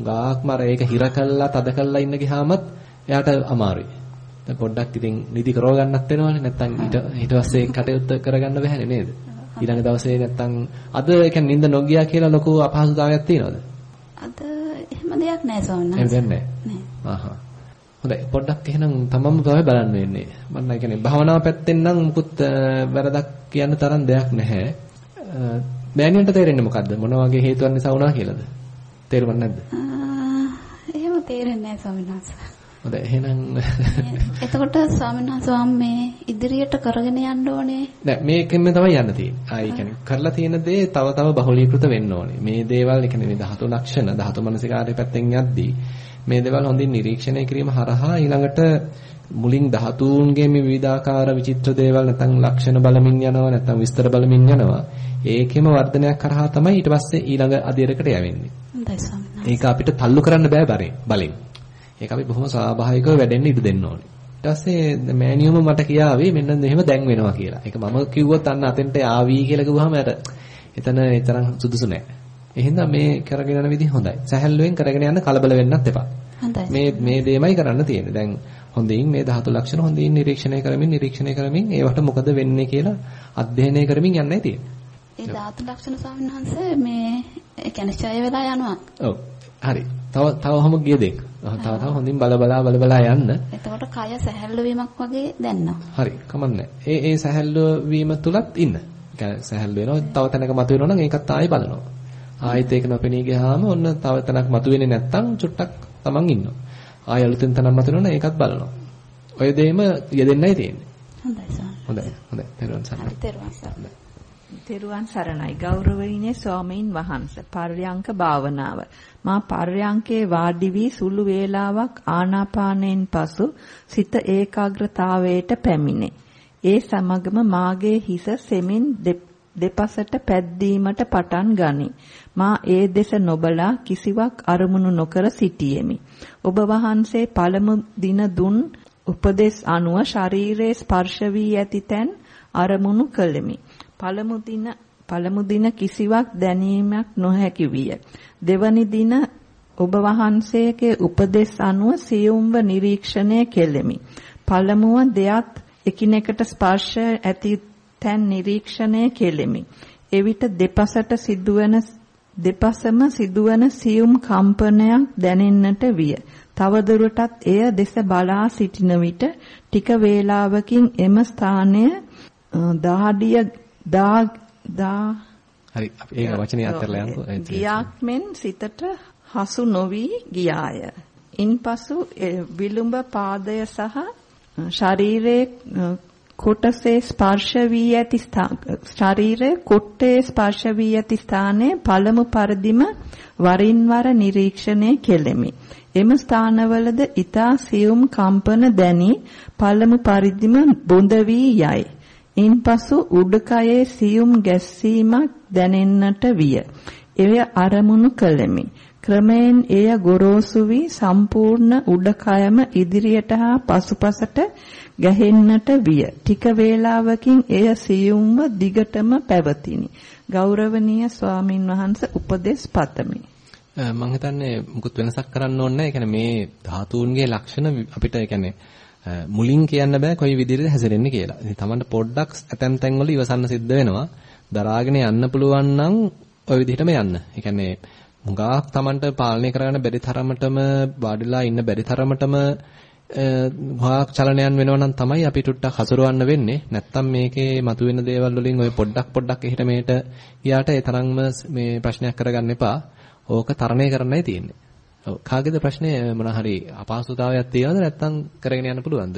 ගාක්ම අර ඒක හිර කළා, තද කළා ඉන්න ගියාමත් එයාට අමාරුයි. දැන් පොඩ්ඩක් ඉතින් නිදි කරව ගන්නත් වෙනවනේ. නැත්තම් ඊට ඊට පස්සේ කටයුත්ත කරගන්න බැහැනේ නේද? ඊළඟ දවසේ නැත්තම් අද කියන්නේ නිින්ද නොගියා කියලා ලොකු අපහසුතාවයක් තියෙනවද? අද එහෙම දෙයක් නැහැ වහන්සේ. එහෙම දෙයක් නැහැ. ආහා. හොඳයි පොඩ්ඩක් එහෙනම් තමන්ම තමයි බලන්න වෙන්නේ. මම කියන්නේ භාවනාව පැත්තෙන් නම් මුකුත් වැරදක් කියන්න තරම් දෙයක් නැහැ. මෑණියන්ට තේරෙන්නේ මොකද්ද? මොන වගේ හේතුවක් නිසා වුණා කියලාද? තේරුම් නැද්ද? එහෙම තේරෙන්නේ නැහැ ස්වාමීන් වහන්සේ. හොඳයි එහෙනම් එතකොට ස්වාමීන් වහන්සේ මේ ඉදිරියට කරගෙන යන්න ඕනේ. නෑ මේකෙන්ම තමයි යන්න තියෙන්නේ. ආයි කියන්නේ කරලා තියෙන දේ තව තව බහුලීකృత වෙන්න ඕනේ. මේ දේවල් කියන්නේ මේ ධාතු ලක්ෂණ ධාතු මනසිකාරය පැත්තෙන් යද්දී මේ දේවල් හොඳින් නිරීක්ෂණය කිරීම හරහා ඊළඟට මුලින් ධාතුන්ගේ මේ විවිධාකාර විචිත්‍ර දේවල් නැත්නම් ලක්ෂණ බලමින් යනවා නැත්නම් විස්තර බලමින් යනවා. ඒකෙම වර්ධනයක් කරහා තමයි ඊට පස්සේ ඊළඟ අධීරයකට යවෙන්නේ. හොඳයි ස්වාමීන් ඒක අපිට තල්ලු කරන්න බෑ බලෙන්. ඒක අපි බොහොම ස්වාභාවිකව වැඩෙන්න ඉඩ දෙන්න ඕනේ. ඊට පස්සේ මෑනියුම මට කියාවේ මෙන්න මෙහෙම දැන් වෙනවා කියලා. ඒක මම කිව්වොත් අන්න අතෙන්ට ආවි කියලා කිව්වහම අර එතන ඒ තරම් සුදුසු නෑ. එහෙනම් මේ කරගෙන යන විදිහ හොඳයි. සැහැල්ලුවෙන් කරගෙන යන්න කලබල වෙන්නත් එපා. හොඳයි. මේ මේ දෙයමයි කරන්න තියෙන්නේ. දැන් හොඳින් මේ ධාතු ලක්ෂණ හොඳින් නිරීක්ෂණය කරමින් නිරීක්ෂණය කරමින් ඒවට මොකද වෙන්නේ කියලා අධ්‍යයනය කරමින් යන්නයි තියෙන්නේ. ඒ ධාතු ලක්ෂණ ස්වාමීන් වහන්සේ මේ ඒ කියන්නේ ඡය වෙලා යනවා. ඔව්. හරි. තව තව ඔහම ගිය දෙක. තව තව හොඳින් බල බලා බල බලා යන්න. එතකොට කය සැහැල්ලු වීමක් වගේ දැනෙනවා. හරි. කමන්නේ. ඒ ඒ සැහැල්ලු වීම තුලත් ඉන්න. ඒ සැහැල්ලු වෙනවා. තව තැනක මතුවෙනවා නම් ඒකත් ආයෙ බලනවා. ආයෙත් ඒක නොපෙනී ගියාම ඔන්න තව තැනක් මතුවෙන්නේ නැත්තම් චුට්ටක් තමන් ඉන්නවා. ආයෙ අලුතෙන් තැනක් මතුවෙනවා නම් ඒකත් බලනවා. ඔය දෙයම යෙදෙන්නයි තියෙන්නේ. හොඳයි සර්. හොඳයි. හොඳයි. තෙරුවන් සරණයි. තෙරුවන් සරණයි. තෙරුවන් සරණයි ගෞරවණීය ස්වාමීන් වහන්සේ පර්යංක භාවනාව මා පර්යංකේ වාඩි වී සුළු වේලාවක් ආනාපානයෙන් පසු සිත ඒකාග්‍රතාවයට පැමිණේ ඒ සමගම මාගේ හිස සෙමින් දෙපසට පැද්දීමට පටන් ගනී. මා ඒ දෙස නොබලා කිසිවක් අරමුණු නොකර සිටියෙමි. ඔබ වහන්සේ පළමු දින දුන් උපදේශ අනුව ශරීරයේ ස්පර්ශ වී ඇති තැන් අරමුණු කළෙමි. පළමු දින පළමු දින කිසිවක් දැනීමක් නොහැකි විය. දෙවනි දින ඔබ වහන්සේගේ උපදෙස් අනුව සියුම්ව නිරීක්ෂණය කෙලෙමි. පළමුව දෙයත් එකිනෙකට ස්පර්ශ ඇති තැන් නිරීක්ෂණය කෙලෙමි. එවිට දෙපසට සිදුවන දෙපසම සිදුවන සියුම් කම්පනයක් දැනෙන්නට විය. තවදුරටත් එය දෙස බලා සිටින විට ටික වේලාවකින් එම ස්ථානය දාඩිය දා දා හරි අපි ඒක වචනේ අත්හැරලා යන්නකෝ. ගියාක් මෙන් සිතට හසු නොවි ගියාය. ඉන්පසු විලුඹ පාදය සහ ශරීරයේ කොටසේ ස්පර්ශ වී ඇති ශරීරයේ කොට්ටේ ස්පර්ශ වී ඇති ස්ථානයේ පළමු පරිදිම වරින් වර නිරීක්ෂණය කෙලෙමි. එම ස්ථානවලද ඊතා සියුම් කම්පන දැනි පළමු පරිදිම බොඳ වී යයි. ඉන්පසු උඩකයේ සියුම් ගැස්සීමක් දැනෙන්නට විය. එය අරමුණු කළෙමි. ක්‍රමයෙන් එය ගොරෝසු වී සම්පූර්ණ උඩකයම ඉදිරියට හා පසුපසට ගැහෙන්නට විය. ටික වේලාවකින් එය සියුම්ව දිගටම පැවතිනි. ගෞරවනීය ස්වාමින් වහන්සේ උපදෙස් පතමි. මම හිතන්නේ මුකුත් වෙනසක් කරන්න ඕනේ නැහැ. ඒ කියන්නේ මේ ධාතුන්ගේ ලක්ෂණ අපිට ඒ කියන්නේ මුලින් කියන්න බෑ කොයි විදිහටද හැසිරෙන්නේ කියලා. ඉතින් Tamanට පොඩ්ඩක් ඇතැම් තැන්වල ඉවසන්න සිද්ධ වෙනවා. දරාගෙන යන්න පුළුවන් නම් ওই විදිහටම යන්න. ඒ කියන්නේ මුගාක් Tamanට පාලනය කරගන්න බැරි තරමටම වාඩිලා ඉන්න බැරි තරමටම මුගාක් චලනයන් වෙනවා නම් තමයි අපි ටුට්ටක් හසුරවන්න වෙන්නේ. නැත්තම් මේකේ මතුවෙන දේවල් වලින් ඔය පොඩ්ඩක් පොඩ්ඩක් එහෙට මෙහෙට ගියාට ඒ තරම්ම මේ ප්‍රශ්නයක් කරගන්න එපා. ඕක තරණය කරන්නයි තියෙන්නේ. ඔව් කාගේද ප්‍රශ්නේ මොන හරි අපහසුතාවයක් තියෙනවද නැත්නම් කරගෙන යන්න පුළුවන්ද?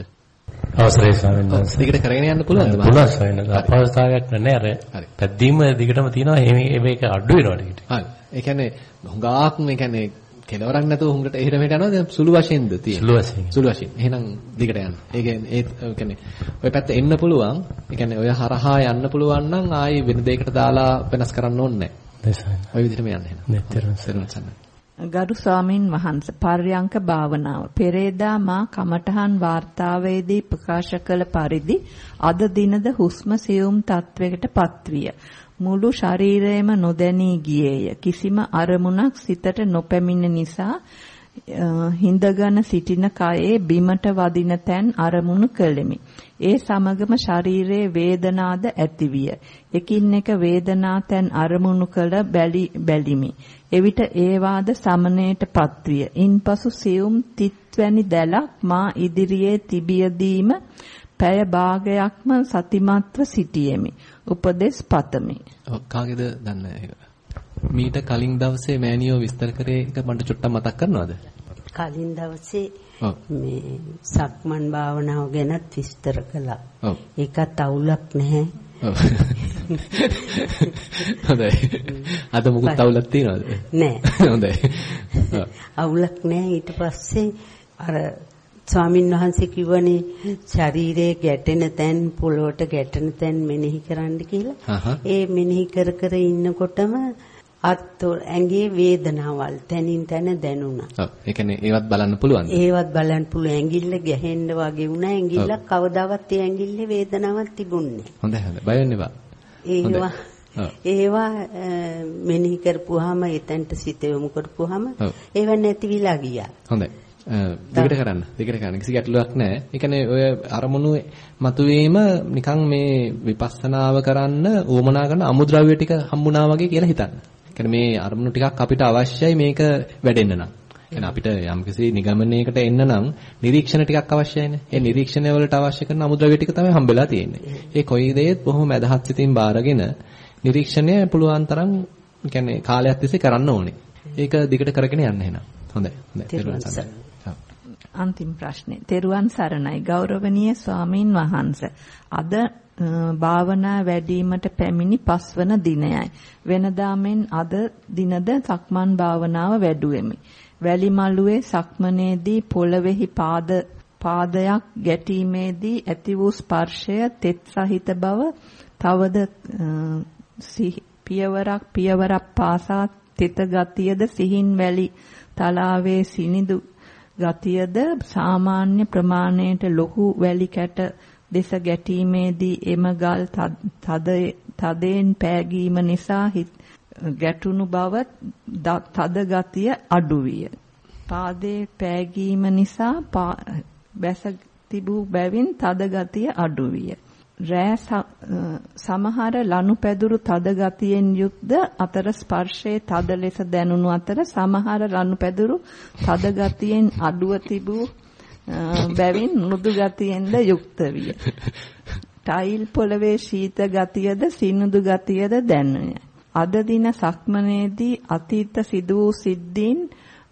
අවසරයි ස්වාමීන් වහන්සේ. දිගට කරගෙන යන්න පුළුවන්ද? පුළුවන් ස්වාමීන් වහන්සේ. අපහසුතාවයක් නැහැ අර. පැද්දීම දිගටම තියෙනවා මේක අඩු වෙනවා ටිකට. හරි. ඒ කියන්නේ හුඟාක් මේ කියන්නේ කෙලවරක් නැතුව හුඟට එහෙට මෙහෙට යනවා දැන් සුළු වශයෙන්ද තියෙන්නේ. සුළු වශයෙන්. සුළු වශයෙන්. එහෙනම් දිගට යන්න. ඒ කියන්නේ ඒ කියන්නේ ඔය පැත්ත එන්න පුළුවන්. ඒ කියන්නේ ඔය හරහා යන්න පුළුවන් නම් ආයි වෙන දෙයකට දාලා වෙනස් කරන්න ඕනේ නැහැ. ඔය විදිහටම යන්න එහෙනම්. නෙතරම්. ගරු ස්වාමින් වහන්සේ පර්යංක භාවනාව පෙරේදා මා කමඨහන් වාර්තාවේදී ප්‍රකාශ කළ පරිදි අද දිනද හුස්ම සියුම් තත්වයකට පත්විය මුළු ශරීරයම නොදැනී ගියේය. කිසිම අරමුණක් සිතට නොපැමිණ නිසා හිඳගෙන සිටින කයේ බිමට වදින තැන් අරමුණු කළෙමි. ඒ සමගම ශරීරයේ වේදනාද ඇතිවිය. එකින් එක වේදනා තැන් අරමුණු කළ බැලිමි. එවිට ඒවාද සමනයට පත්විය. ඉන්පසු සියුම් තිත්වැනි දැලක් මා ඉදිරියේ තිබියදීම පැය භාගයක්ම සතිමත්ව සිටියෙමි. උපදෙස් පතමි. ඔව් කාගේද දන්නේ මීට කලින් දවසේ මෑනියෝ විස්තර කරේ එක මට චුට්ටක් මතක් කරනවද? කලින් දවසේ මේ සක්මන් භාවනාව ගැනත් විස්තර කළා. ඒකත් අවුලක් නැහැ. හොඳයි. අද මොකක් අවුලක් තියනවද? නෑ. හොඳයි. අවුලක් නෑ ඊට පස්සේ අර ස්වාමින් වහන්සේ කිව්වනේ ශරීරයේ ගැටෙන තැන් පොළොවට ගැටෙන තැන් මෙනෙහි කරන්න කියලා. ඒ මෙනෙහි කර කර ඉන්නකොටම අත් ඇඟේ වේදනාවල් තනින් තන දැනුණා. ඔව්. ඒ කියන්නේ ඒවත් බලන්න පුළුවන්ද? ඒවත් බලන්න පුළුවන්. ඇඟිල්ල ගැහෙන්න වගේ වුණා. ඇඟිල්ල කවදාවත් ඒ ඇඟිල්ලේ වේදනාවක් තිබුණේ හොඳයි හොඳයි. බය වෙන්න එපා. ඒවා ඒවා මෙනෙහි කරපුවාම එතනට සිත යොමු කරපුවාම ඒව නැතිවිලා ගියා. හොඳයි. දිගට කරන්න. දිගට කරන්න. කිසි ගැටලුවක් නැහැ. ඒ කියන්නේ ඔය අරමුණු මතුවීම නිකන් මේ විපස්සනාව කරන්න උවමනා කරන අමුද්‍රව්‍ය ටික හම්බුණා වගේ කියලා හිතන්න. ඒ කියන්නේ මේ අරමුණු ටිකක් අපිට අවශ්‍යයි මේක වැඩෙන්න නම්. එහෙනම් අපිට යම්කිසි නිගමනයකට එන්න නම් නිරීක්ෂණ ටිකක් අවශ්‍යයිනේ. ඒ නිරීක්ෂණය වලට අවශ්‍ය කරන අමුද්‍රව්‍ය ටික තමයි හම්බෙලා තියෙන්නේ. ඒ කොයි දේත් බොහොම මදහත් සිතින් බාරගෙන නිරීක්ෂණය පුළුවන් තරම් කියන්නේ කාලයක් තිස්සේ කරන්න ඕනේ. ඒක දිගට කරගෙන යන්න එහෙනම්. හොඳයි. හොඳයි. අන්තිම ප්‍රශ්නේ. තෙරුවන් සරණයි ගෞරවනීය ස්වාමින් වහන්සේ. අද භාවනා වැඩිවීමට පැමිණි පස්වන දිනයයි. වෙනදා මෙන් අද දිනද සක්මන් භාවනාව වැඩුවෙමි. වැලිමලුවේ සක්මනේදී පොළවේහි පාද පාදයක් ගැටීමේදී ඇති වූ ස්පර්ශය තෙත් සහිත බව තවද පියවරක් පියවරක් පාසා තෙත ගතියද සිහින් වැලි තලාවේ සිනිදු ගතියද සාමාන්‍ය ප්‍රමාණයට ලොකු වැලි කැට දෙස ගැටීමේදී එම ගල් තදයෙන් පෑගීම නිසා ගැටුණු බව තද ගතිය අඩු විය. පාදයේ පෑගීම නිසා බැස තිබූ බැවින් තද ගතිය අඩු විය. රෑ සමහර ලනුපැදුරු තද ගතියෙන් යුක්ත අතර ස්පර්ශයේ තද ලෙස දැනුණු අතර සමහර ලනුපැදුරු තද ගතියෙන් අඩුව තිබූ බැවින් මෘදු ගතියෙන්ද යුක්ත විය. ටයිල් පොළවේ ශීත ගතියද සිනුදු ගතියද දැනුණය. අද දින සක්මනේදී අතීත සිදු වූ සිද්ධීන්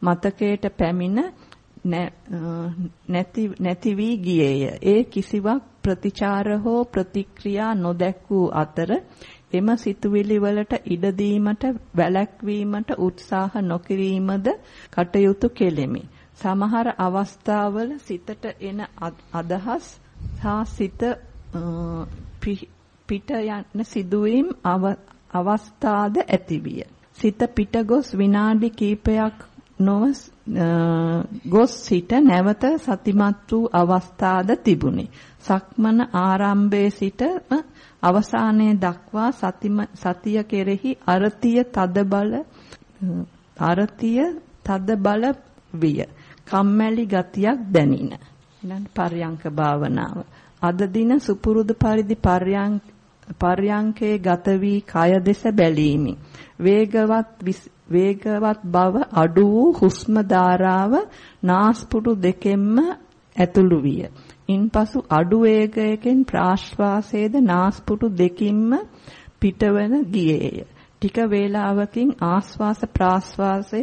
මතකයට පැමිණ නැති නැති වී ගියේය. ඒ කිසිවක් ප්‍රතිචාර හෝ ප්‍රතික්‍රියා නොදැක් වූ අතර එම සිතුවිලි වලට ඉඩ දීමට වැළැක්වීමට උත්සාහ නොකිරීමද කටයුතු කෙලෙමි. සමහර අවස්ථාවල සිතට එන අදහස් සහ සිත පිට යන සිදුවීම් අවස්ථාද ඇතිවිය. සිත පිට ගොස් විනාඩි කිහිපයක් නොව ගොස් සිට නැවත සතිමත් වූ අවස්ථාද තිබුණි. සක්මන ආරම්භයේ සිට අවසානයේ දක්වා සතිය කෙරෙහි අරතිය තද බල අරතිය තද බල විය. කම්මැලි ගතියක් දැනින. ඊළඟ පර්යංක භාවනාව. අද දින සුපුරුදු පරිදි පර්යංක පර්යංකේ ගත වී කය දෙස බැලීමි. වේගවත් වේගවත් බව අඩු වූ හුස්ම ධාරාව නාස්පුඩු දෙකෙන්ම ඇතුළු විය. ඉන්පසු අඩු වේගයකින් ප්‍රාශ්වාසයේද නාස්පුඩු දෙකින්ම පිටවන ගියේය. ටික වේලාවකින් ආශ්වාස ප්‍රාශ්වාසය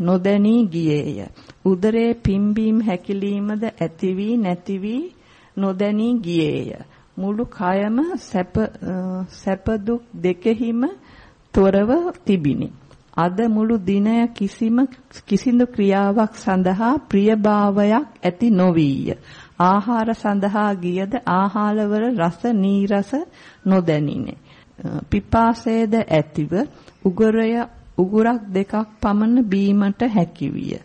නොදැනී ගියේය. උදරයේ පිම්බීම් හැකිලීමද ඇති වී නැති වී නොදැනී ගියේය. මුළු කයම සැප සැප දුක් දෙකෙහිම තොරව තිබිනි. අද මුළු දිනය කිසිම කිසිදු ක්‍රියාවක් සඳහා ප්‍රියභාවයක් ඇති නොවිය. ආහාර සඳහා ගියද ආහාරවල රස නීරස නොදැනිනේ. පිපාසයේද ඇතිව උගරය උගුරක් දෙකක් පමණ බීමට හැකිවිය.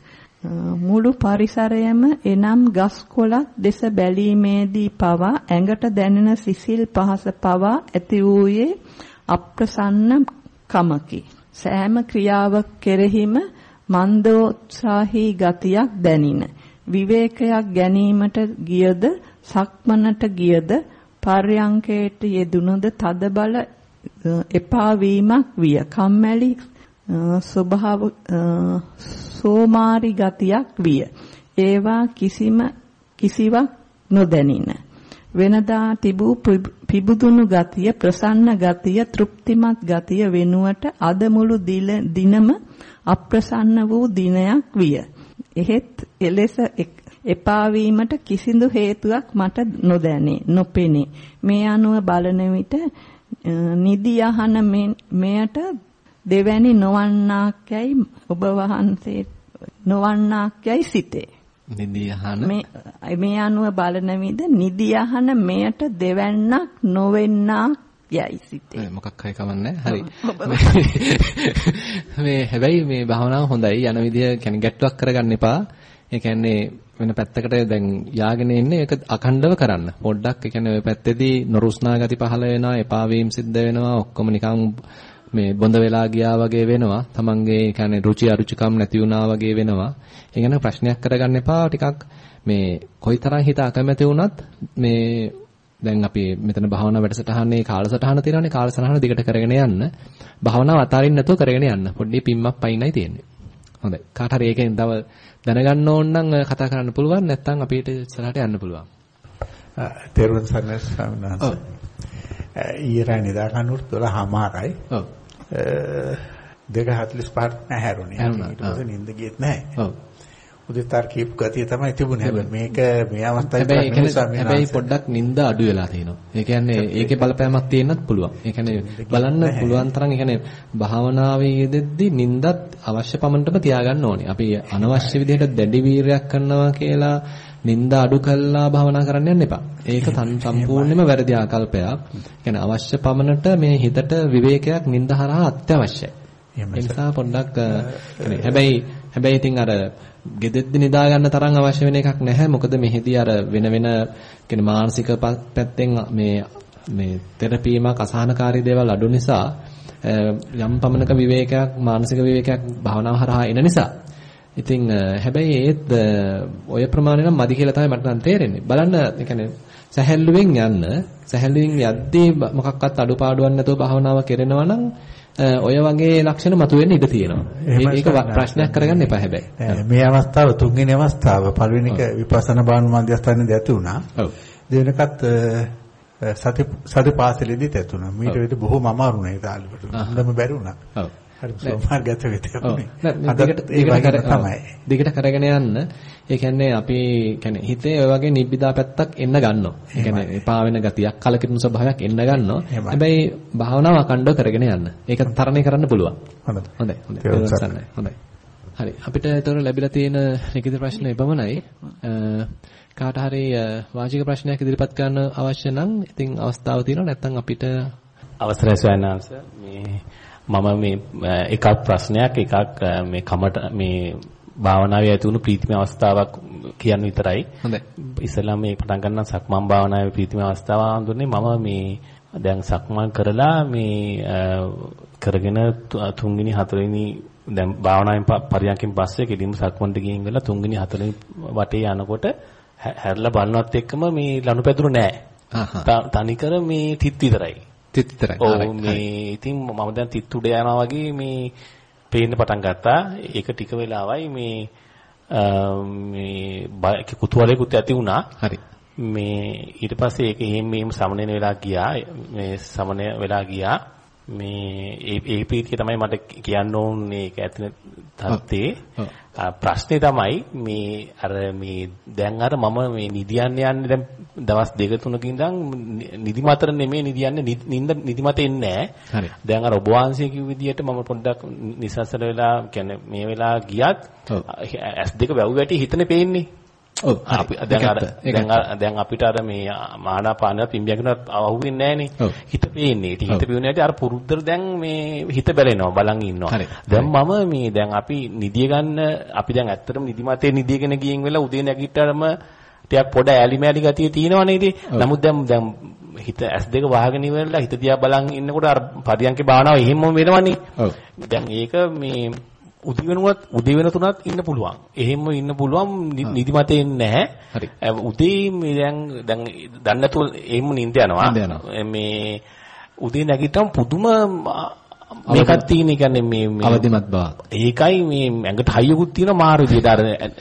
මුළු පරිසරයම එනම් ගස් කොළක් දෙස බැලීමේදී පවා ඇඟට දැනෙන සිසිල් පහස පවා ඇති වූයේ අප්‍රසන්න කමකි. සෑම ක්‍රියාවක් කෙරෙහිම මන්දෝත්සාහී ගතියක් දැනින. විවේකයක් ගැනීමට ගියද සක්මනට ගියද පර්යංකයට යෙදුනද තද බල එපා වීමක් විය. කම්මැලි ස්වභාව සෝමාරි ගතියක් විය. ඒවා කිසිම කිසිවක් නොදැනින. වෙනදා තිබූ පිබුදුණු ගතිය, ප්‍රසන්න ගතිය, තෘප්තිමත් ගතිය වෙනුවට අද මුළු දිනම අප්‍රසන්න වූ දිනයක් විය. එහෙත් එලෙස එපා වීමට කිසිදු හේතුවක් මට නොදැනේ, නොපෙනේ. මේ අනුව බලන විට නිදි යහන මෙයට දෙවැනි නොවන්නාක්යයි ඔබ වහන්සේ නොවන්නාක්යයි සිතේ. නිදියහන මේ මේ අනුව බලන විද නිදියහන මෙයට දෙවන්නක් නොවෙන්නා යයි සිතේ. මොකක් හරි කවන්නේ හරි. මේ හැබැයි මේ භාවනාව හොඳයි යන විදිය කියන්නේ ගැට්ටුවක් කරගන්න එපා. ඒ කියන්නේ වෙන පැත්තකට දැන් යාගෙන ඉන්නේ ඒක අඛණ්ඩව කරන්න. පොඩ්ඩක් ඒ කියන්නේ ඔය පැත්තේදී නොරුස්නා ගති පහළ වෙනවා, එපා වීම සිද්ධ වෙනවා, ඔක්කොම නිකන් මේ බොඳ වෙලා ගියා වගේ වෙනවා. Tamange කියන්නේ රුචි අරුචිකම් නැති වුණා වගේ වෙනවා. ඒ ගැන ප්‍රශ්නයක් කරගන්න එපා. ටිකක් මේ කොයිතරම් හිත අකමැති වුණත් මේ දැන් අපි මෙතන භාවනා වැඩසටහනේ කාලසටහන තියෙනවානේ කාලසටහන දිගට කරගෙන යන්න. භාවනාව අතාරින්න නැතුව කරගෙන යන්න. පොඩ්ඩේ පිම්මක් පයින්නයි තියෙන්නේ. හොඳයි. කාට හරි ඒකෙන් තව දැනගන්න ඕන නම් කතා කරන්න පුළුවන්. නැත්නම් අපිට ඉස්සරහට යන්න පුළුවන්. තෙරුවන් සරණයි ස්වාමීන් වහන්සේ. ඊරා නිදා කනුත් 12:00මාරයි. ඔව්. 2:45ට නැහැරුණේ. ඊට පස්සේ නිින්ද ගියෙත් නැහැ. ඔව්. උදේතර කීප ගතිය තමයි තිබුණේ. මේක මේ අවස්ථාවේ හැබැයි පොඩ්ඩක් නිින්ද අඩු වෙලා තියෙනවා. ඒ කියන්නේ ඒකේ බලපෑමක් තියෙන්නත් පුළුවන්. ඒ කියන්නේ බලන්න පුළුවන් තරම් ඒ කියන්නේ භාවනාවේ යෙදෙද්දී නිින්දත් අවශ්‍ය පමණටම තියාගන්න ඕනේ. අපි අනවශ්‍ය විදිහට දැඩි වීරයක් කරනවා කියලා නින්දා අඩු කළා භාවනා කරන්න යන්න එපා. ඒක සම්පූර්ණයෙන්ම වැරදි ආකල්පයක්. කියන්නේ අවශ්‍ය පමණට මේ හිතට විවේකයක් නින්දා හරහා අත්‍යවශ්‍යයි. ඒ නිසා පොඩ්ඩක් හැබැයි හැබැයි ඉතින් අර ගෙදෙද්දි නිදා ගන්න තරම් අවශ්‍ය වෙන එකක් නැහැ. මොකද මෙහිදී අර වෙන වෙන කියන්නේ මානසික පැත්තෙන් මේ මේ තෙරපීමක් අසහනකාරී දේවල් අඩු නිසා යම් පමණක විවේකයක් මානසික විවේකයක් භාවනාව හරහා එන නිසා ඉතින් හැබැයි ඒත් ඔය ප්‍රමාණය නම් මදි කියලා තමයි මට නම් තේරෙන්නේ. බලන්න ඒ කියන්නේ සැහැල්ලුවෙන් යන්න සැහැල්ලුවෙන් යද්දී මොකක්වත් අඩුපාඩුවක් නැතුව භාවනාව කරනවා නම් ඔය වගේ ලක්ෂණ මතුවෙන්න ඉඩ තියෙනවා. ඒක ප්‍රශ්නයක් කරගන්න එපා හැබැයි. මේ අවස්ථාව තුන්වෙනි අවස්ථාව පළවෙනි එක විපස්සනා භාවනා මධ්‍යස්ථානයේදී ඇති වුණා. ඔව්. දෙවෙනකත් සති සති පාසලේදීත් ඇති වුණා. මීට විතර බොහොම අමාරු නේ තාලිපට. හොඳම බැරි වුණා. ඔව්. හරි සෝමාර්ගත. තමයි. දිගට කරගෙන යන්න. ඒ කියන්නේ අපි කියන්නේ හිතේ ඔය වගේ නිබ්බිදා පැත්තක් එන්න ගන්නවා. ඒ කියන්නේ එපා වෙන ගතියක්, කලකිරුණු ස්වභාවයක් එන්න ගන්නවා. හැබැයි භාවනාව අකණ්ඩව කරගෙන යන්න. ඒක තරණය කරන්න පුළුවන්. හොඳයි. හොඳයි. හොඳයි. හරි. අපිට ඒතර ලැබිලා තියෙන ලිඛිත ප්‍රශ්න එපමණයි. කාට හරි වාචික ප්‍රශ්නයක් ඉදිරිපත් කරන්න අවශ්‍ය නම් ඉතින් අවස්ථාව තියෙනවා නැත්නම් අපිට අවසරයි සයන්නාංශ මේ මම මේ එකක් ප්‍රශ්නයක් එකක් මේ කමට මේ භාවනාවේ ඇති වුණු ප්‍රීතිමය අවස්ථාවක් කියන්න විතරයි. හොඳයි. ඉස්සෙල්ලා මේ පටන් ගන්න සක්මන් භාවනාවේ ප්‍රීතිමය අවස්ථාව හඳුන්නේ මම මේ දැන් සක්මන් කරලා මේ කරගෙන තුන්වෙනි හතරවෙනි දැන් භාවනාවෙන් පරියන්කෙන් පස්සේ කෙලින්ම සක්මන්ට ගිහින් ගලා තුන්වෙනි හතරවෙනි වටේ යනකොට හැරලා බලනවත් එක්කම මේ ලනුපැදුරු නැහැ. තනිකර මේ තිත් විතරයි. තිත් විතරයි. ඔව් මේ ඉතින් මම දැන් තිත් උඩ යනවා වගේ මේ පේන්න පටන් ගත්තා. ඒක ටික වෙලාවයි මේ මේ කුතුහලයකුත් ඇති වුණා. හරි. මේ ඊට පස්සේ ඒක එහෙම මෙහෙම සමනන වෙලා ගියා. මේ සමනය වෙලා ගියා. මේ ඒ ප්‍රීතිය තමයි මට කියන්න ඕනේ ඒක ඇතුළේ තත්ත්වේ. ප්‍රශ්නේ තමයි මේ අර මේ දැන් අර මම මේ නිදියන්න යන්නේ දැන් දවස් දෙක තුනක ඉඳන් නිදිමතර නෙමෙයි නිදියන්නේ නිින්ද නිදිමත එන්නේ නැහැ. දැන් අර ඔබ වහන්සේ කිව්ව විදිහට මම පොඩ්ඩක් නිසසල වෙලා කියන්නේ මේ වෙලා ගියත් ඇස් දෙක වැව් වැටි හිතනේ පේන්නේ. ඔව් අපි දැන් අර දැන් දැන් අපිට අර මේ මානාපාන පිම්බියකට අහුවෙන්නේ නැහනේ. හිත පේන්නේ. ඉතින් හිත පේන්නේ අර පුරුද්දර දැන් මේ හිත බැලෙනවා බලන් ඉන්නවා. දැන් මම මේ දැන් අපි නිදිය ගන්න අපි දැන් ඇත්තටම නිදිමතේ නිදියගෙන ගියෙන් වෙලා උදේ නැගිට්ටාම ටිකක් පොඩ ඈලි මෑලි ගතිය තියෙනවනේ ඉතින්. නමුත් දැන් දැන් හිත ඇස් දෙක වහගෙන ඉවරලා හිත දිහා බලන් ඉන්නකොට අර පරියන්කේ භාවනාව එහෙමම වෙනවනේ. දැන් ඒක මේ උදේ වෙනුවත් උදේ වෙන තුනත් ඉන්න පුළුවන්. එහෙම ඉන්න පුළුවන් නිදිමතේ නැහැ. හරි. උදේ මේ දැන් දැන් දන්නේ නැතුව එහෙම නිින්ද යනවා. මේ උදේ නැගිටම පුදුම මේකක් තියෙන කියන්නේ මේ මේ අවදිමත් බව. ඒකයි මේ ඇඟට හයියකුත් තියෙන මාරු විදියට අර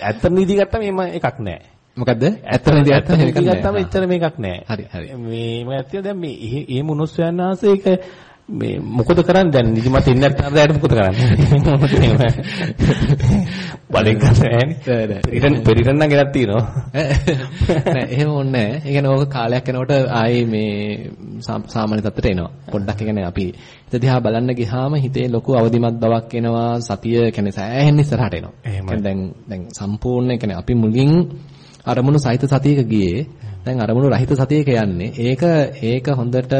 ඇත්ත නිදි ගත්තම එහෙම එකක් නැහැ. මොකද්ද? ඇත්ත නිදි ගත්තම එකක් නැහැ. ගත්තම එච්චර මේකක් නැහැ. හරි හරි. මේ මම ඇත්තට දැන් මේ එහෙ මුනුස්සයන් ආසේ ඒක මේ මොකද කරන්නේ? දැන් නිදිමත ඉන්න නැත්නම් දැන් මොකද කරන්නේ? බලෙන් ගන්නෑනේ පෙරිරන් පෙරිරන් නම් ගෙනත් තියෙනවා. නෑ එහෙම ඕනේ නෑ. ඒ කියන්නේ ඕක කාලයක් යනකොට ආයේ මේ සාමාන්‍ය තත්ත්වයට එනවා. පොඩ්ඩක් ඒ කියන්නේ අපි හිත දිහා බලන්න ගියාම හිතේ ලොකු අවදිමත් බවක් එනවා සතිය කියන්නේ සෑහෙන ඉස්සරහට එනවා. දැන් දැන් සම්පූර්ණ ඒ කියන්නේ අපි මුලින් අරමුණු සහිත සතියක ගියේ දැන් අරමුණු රහිත සතියක යන්නේ. ඒක ඒක හොඳට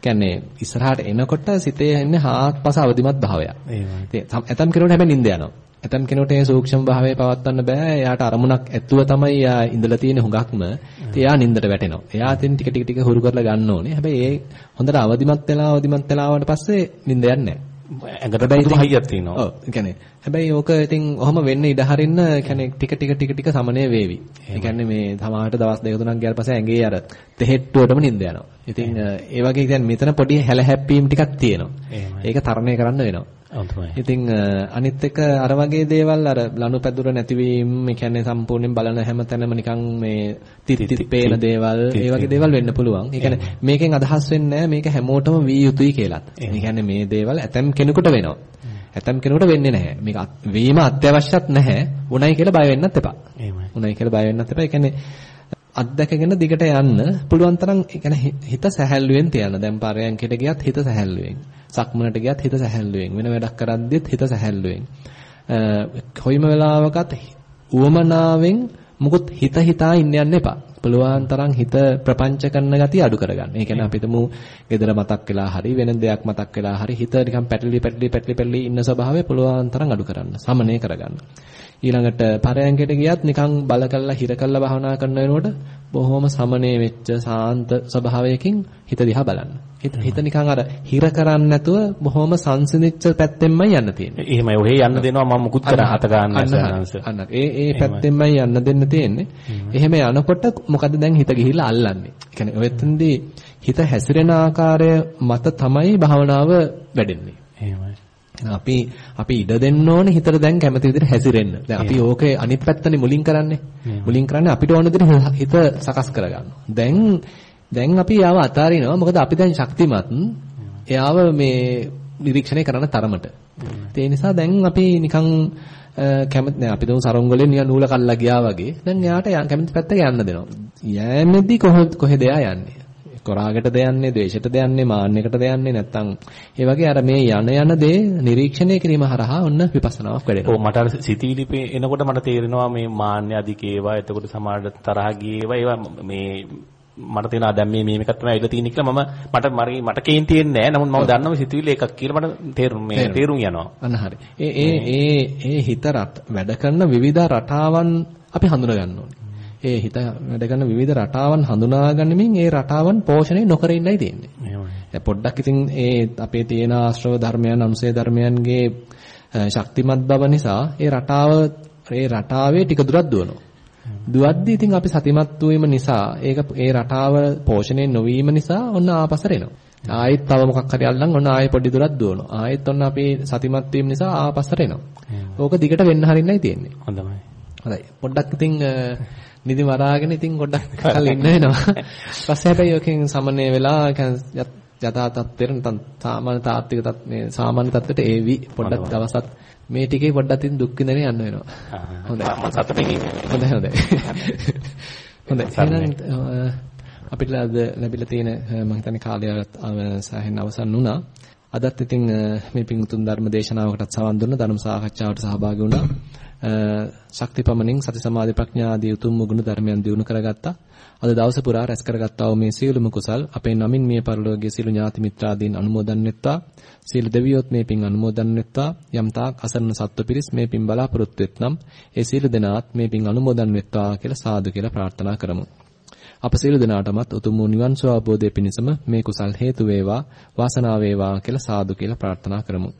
කියන්නේ ඉස්සරහට එනකොට සිතේ එන්නේ හාත්පස අවදිමත් භාවයක්. එහෙමයි. ඇතම් කෙනෙකුට හැබැයි නිින්ද යනවා. ඇතම් කෙනෙකුට ඒ සූක්ෂම භාවය පවත්වන්න බෑ. එයාට අරමුණක් ඇතුව තමයි එයා ඉඳලා තියෙන හුඟක්ම. ඉතින් එයා නිින්දට වැටෙනවා. එයා ඉතින් ටික ටික ටික හුරු කරලා ගන්න ඕනේ. හැබැයි ඒ හොඳට අවදිමත් වෙලා අවදිමත් වෙලාවට පස්සේ නිින්ද යන්නේ නැහැ. ඇඟට පුදුම හයියක් තියෙනවා. ඔව්. ඒ කියන්නේ හැබැයි ඕක ඉතින් ඔහම වෙන්න ඉඩ හරින්න කියන්නේ ටික ටික ටික ටික සමනය වේවි. ඒ කියන්නේ මේ සමහරට දවස් දෙක තුනක් ගියාට පස්සේ ඇඟේ අර තෙහෙට්ටුවටම නිින්ද යනවා. ඉතින් ඒ වගේ කියන්නේ මෙතන පොඩි හැල හැප්පීම් ටිකක් තියෙනවා. ඒක තරණය කරන්න වෙනවා. ඉතින් අනිත් එක අර වගේ දේවල් අර ලනුපැදුර නැතිවීම, ඒ කියන්නේ සම්පූර්ණයෙන් බලන හැම තැනම නිකන් මේ තිත් පේන දේවල්, ඒ වගේ දේවල් වෙන්න පුළුවන්. ඒ කියන්නේ මේකෙන් අදහස් වෙන්නේ මේක හැමෝටම විය යුතුයි කියලාත්. ඒ කියන්නේ මේ දේවල් ඇතම් කෙනෙකුට වෙනවා. ඇතම් කෙනෙකුට වෙන්නේ නැහැ. මේක වීම අත්‍යවශ්‍යත් නැහැ. උණයි කියලා බය වෙන්නත් එපා. එහෙමයි. උණයි කියලා බය වෙන්නත් එපා. ඒ කියන්නේ අත්දැකගෙන දිගට යන්න පුළුවන් තරම් ඒ කියන්නේ හිත සැහැල්ලුවෙන් තියන්න. දැන් පාරයන්කට ගියත් හිත සැහැල්ලුවෙන්. සක්මනට ගියත් හිත සැහැල්ලුවෙන්. වෙන වැඩක් කරද්දිත් හිත සැහැල්ලුවෙන්. කොයිම වෙලාවකත් උවමනාවෙන් මුකුත් හිත හිතා ඉන්න යන්න එපා. පුළුවන් තරම් හිත ප්‍රපංච කරන ගතිය අඩු කරගන්න. ඒ කියන්නේ අපි හිතමු gedara මතක් වෙලා හරි වෙන දෙයක් මතක් වෙලා හරි හිත නිකන් පැටලි පැටලි පැටලි පැටලි ඉන්න ස්වභාවය පුළුවන් තරම් අඩු කරන්න. සමනය කරගන්න. ඊළඟට පරයන්කයට ගියත් නිකන් බල කළා හිර කළා භාවනා කරන වෙනකොට බොහොම සමනය වෙච්ච සාන්ත ස්වභාවයකින් හිත දිහා බලන්න. හිත හිත නිකන් අර හිර කරන්නේ නැතුව බොහොම සංසිඳිච්ච පැත්තෙන්මයි යන්න තියෙන්නේ. එහෙමයි ඔහේ යන්න දෙනවා මම මුකුත් කර හත ගන්න අන්න ඒ ඒ පැත්තෙන්මයි යන්න දෙන්න තියෙන්නේ. එහෙම යනකොට මොකද දැන් හිත ගිහිල්ලා අල්ලන්නේ. ඒ කියන්නේ ඔයත්ෙන්දී හිත හැසිරෙන ආකාරය මත තමයි භාවනාව වැඩෙන්නේ. එහෙමයි. අපි අපි ඉඩ දෙන්න ඕනේ හිතට දැන් කැමති විදිහට හැසිරෙන්න. දැන් අපි ඕකේ අනිත් පැත්තනේ මුලින් කරන්නේ. මුලින් කරන්නේ අපිට ඕන විදිහට හිත සකස් කරගන්නවා. දැන් දැන් අපි යාව අතාරිනවා. මොකද අපි දැන් ශක්තිමත්. එයාව මේ නිරීක්ෂණය කරන තරමට. ඒ නිසා දැන් අපි නිකන් කැමති නෑ අපි දුන් සරංගලේ නිකන් නූල කල්ලා ගියා වගේ. දැන් එයාට කැමති පැත්තට යන්න දෙනවා. යෑමේදී කොහොමද කොහෙද යන්නේ? කොරාගටද යන්නේ, ද්වේෂයටද යන්නේ, මාන්නයකටද යන්නේ නැත්නම් ඒ වගේ අර මේ යන යන දේ නිරීක්ෂණය කිරීම හරහා ඔන්න විපස්සනාවක් වැඩෙනවා. ඔව් මට අර සිතීලි එනකොට මට තේරෙනවා මේ මාන්න අධික ඒවා, එතකොට සමහරට තරහ ගිය ඒවා ඒවා මේ මට තේරෙනවා දැන් මේ මේකත් තමයි ඇවිල්ලා තියෙන්නේ කියලා මම මට මට කේන් තියෙන්නේ නැහැ. නමුත් මම දන්නවා සිතුවිලි එකක් කියලා මට තේරුම් මේ තේරුම් යනවා. අන්න හරි. ඒ ඒ ඒ ඒ හිත වැඩ කරන විවිධ රටාවන් අපි හඳුනා ගන්න ඕනේ. ඒ හිත වැඩ කරන විවිධ රටාවන් හඳුනා ගනිමින් ඒ රටාවන් පෝෂණය නොකර ඉන්නයි තියෙන්නේ. එහෙමයි. පොඩ්ඩක් ඉතින් ඒ අපේ තියෙන ආශ්‍රව ධර්මයන් අනුසය ධර්මයන්ගේ ශක්තිමත් බව නිසා ඒ රටාව ඒ රටාවේ ටික දුරක් දුවනවා. දුවද්දී ඉතින් අපි සතිමත් වීම නිසා ඒක ඒ රටාව පෝෂණය නොවීම නිසා ඔන්න ආපසර එනවා. ආයෙත් තව මොකක් හරි අල්ලන් ඔන්න ආයෙ පොඩි දුරක් දුවනවා. ආයෙත් ඔන්න අපි සතිමත් වීම නිසා ආපසර එනවා. ඕක දිගට වෙන්න හරින්නයි තියෙන්නේ. හොඳයි. හොඳයි. පොඩ්ඩක් ඉතින් නිදි මරාගෙන ඉතින් ගොඩක් කල් ඉන්න වෙනවා. ඊපස්සේ හැබැයි ඔකෙන් සමනය වෙලා යථා තත්ත්වයට නැත්නම් සාමාන්‍ය තාත්වික තත් මේ සාමාන්‍ය තත්ත්වයට ඒවි පොඩ්ඩක් දවසක් මේ ටිකේ පොඩ්ඩක් ඉතින් දුක් විඳගෙන යන්න වෙනවා. හොඳයි. මම සතුටින් හොඳයි හොඳයි. හොඳයි. එහෙනම් අපිට අද ලැබිලා තියෙන මම හිතන්නේ කාලය සෑහෙන අවසන් වුණා. අදත් ඉතින් මේ පිංතුන් ධර්ම දේශනාවකටත් සවන් දුන්න ධර්ම සාකච්ඡාවට සහභාගී වුණා. ශක්තිපමණින් සති සමාධි ප්‍රඥා ආදී උතුම් ගුණ ධර්මයන් දිනු කරගත්තා. අද දවස පුරා රැස් කරගත්තා වූ මේ සියලුම කුසල් අපේ නමින් මේ පරිලෝකයේ සියලු ඥාති මිත්‍රාදීන් අනුමෝදන් වෙත්වා. සියලු දෙවියොත් මේ පින් අනුමෝදන් වෙත්වා. යම් තාක් අසරණ සත්ව පිරිස් මේ පින් බලාපොරොත්තු වෙත්නම් ඒ සියලු දෙනාත් මේ පින් අනුමෝදන් වෙත්වා කියලා සාදු කියලා ප්‍රාර්ථනා කරමු. අප සියලු දෙනාටමත් උතුම් වූ නිවන් සුව අවබෝධය පිණිසම මේ කුසල් හේතු වේවා වාසනාව වේවා කියලා සාදු කියලා ප්‍රාර්ථනා කරමු.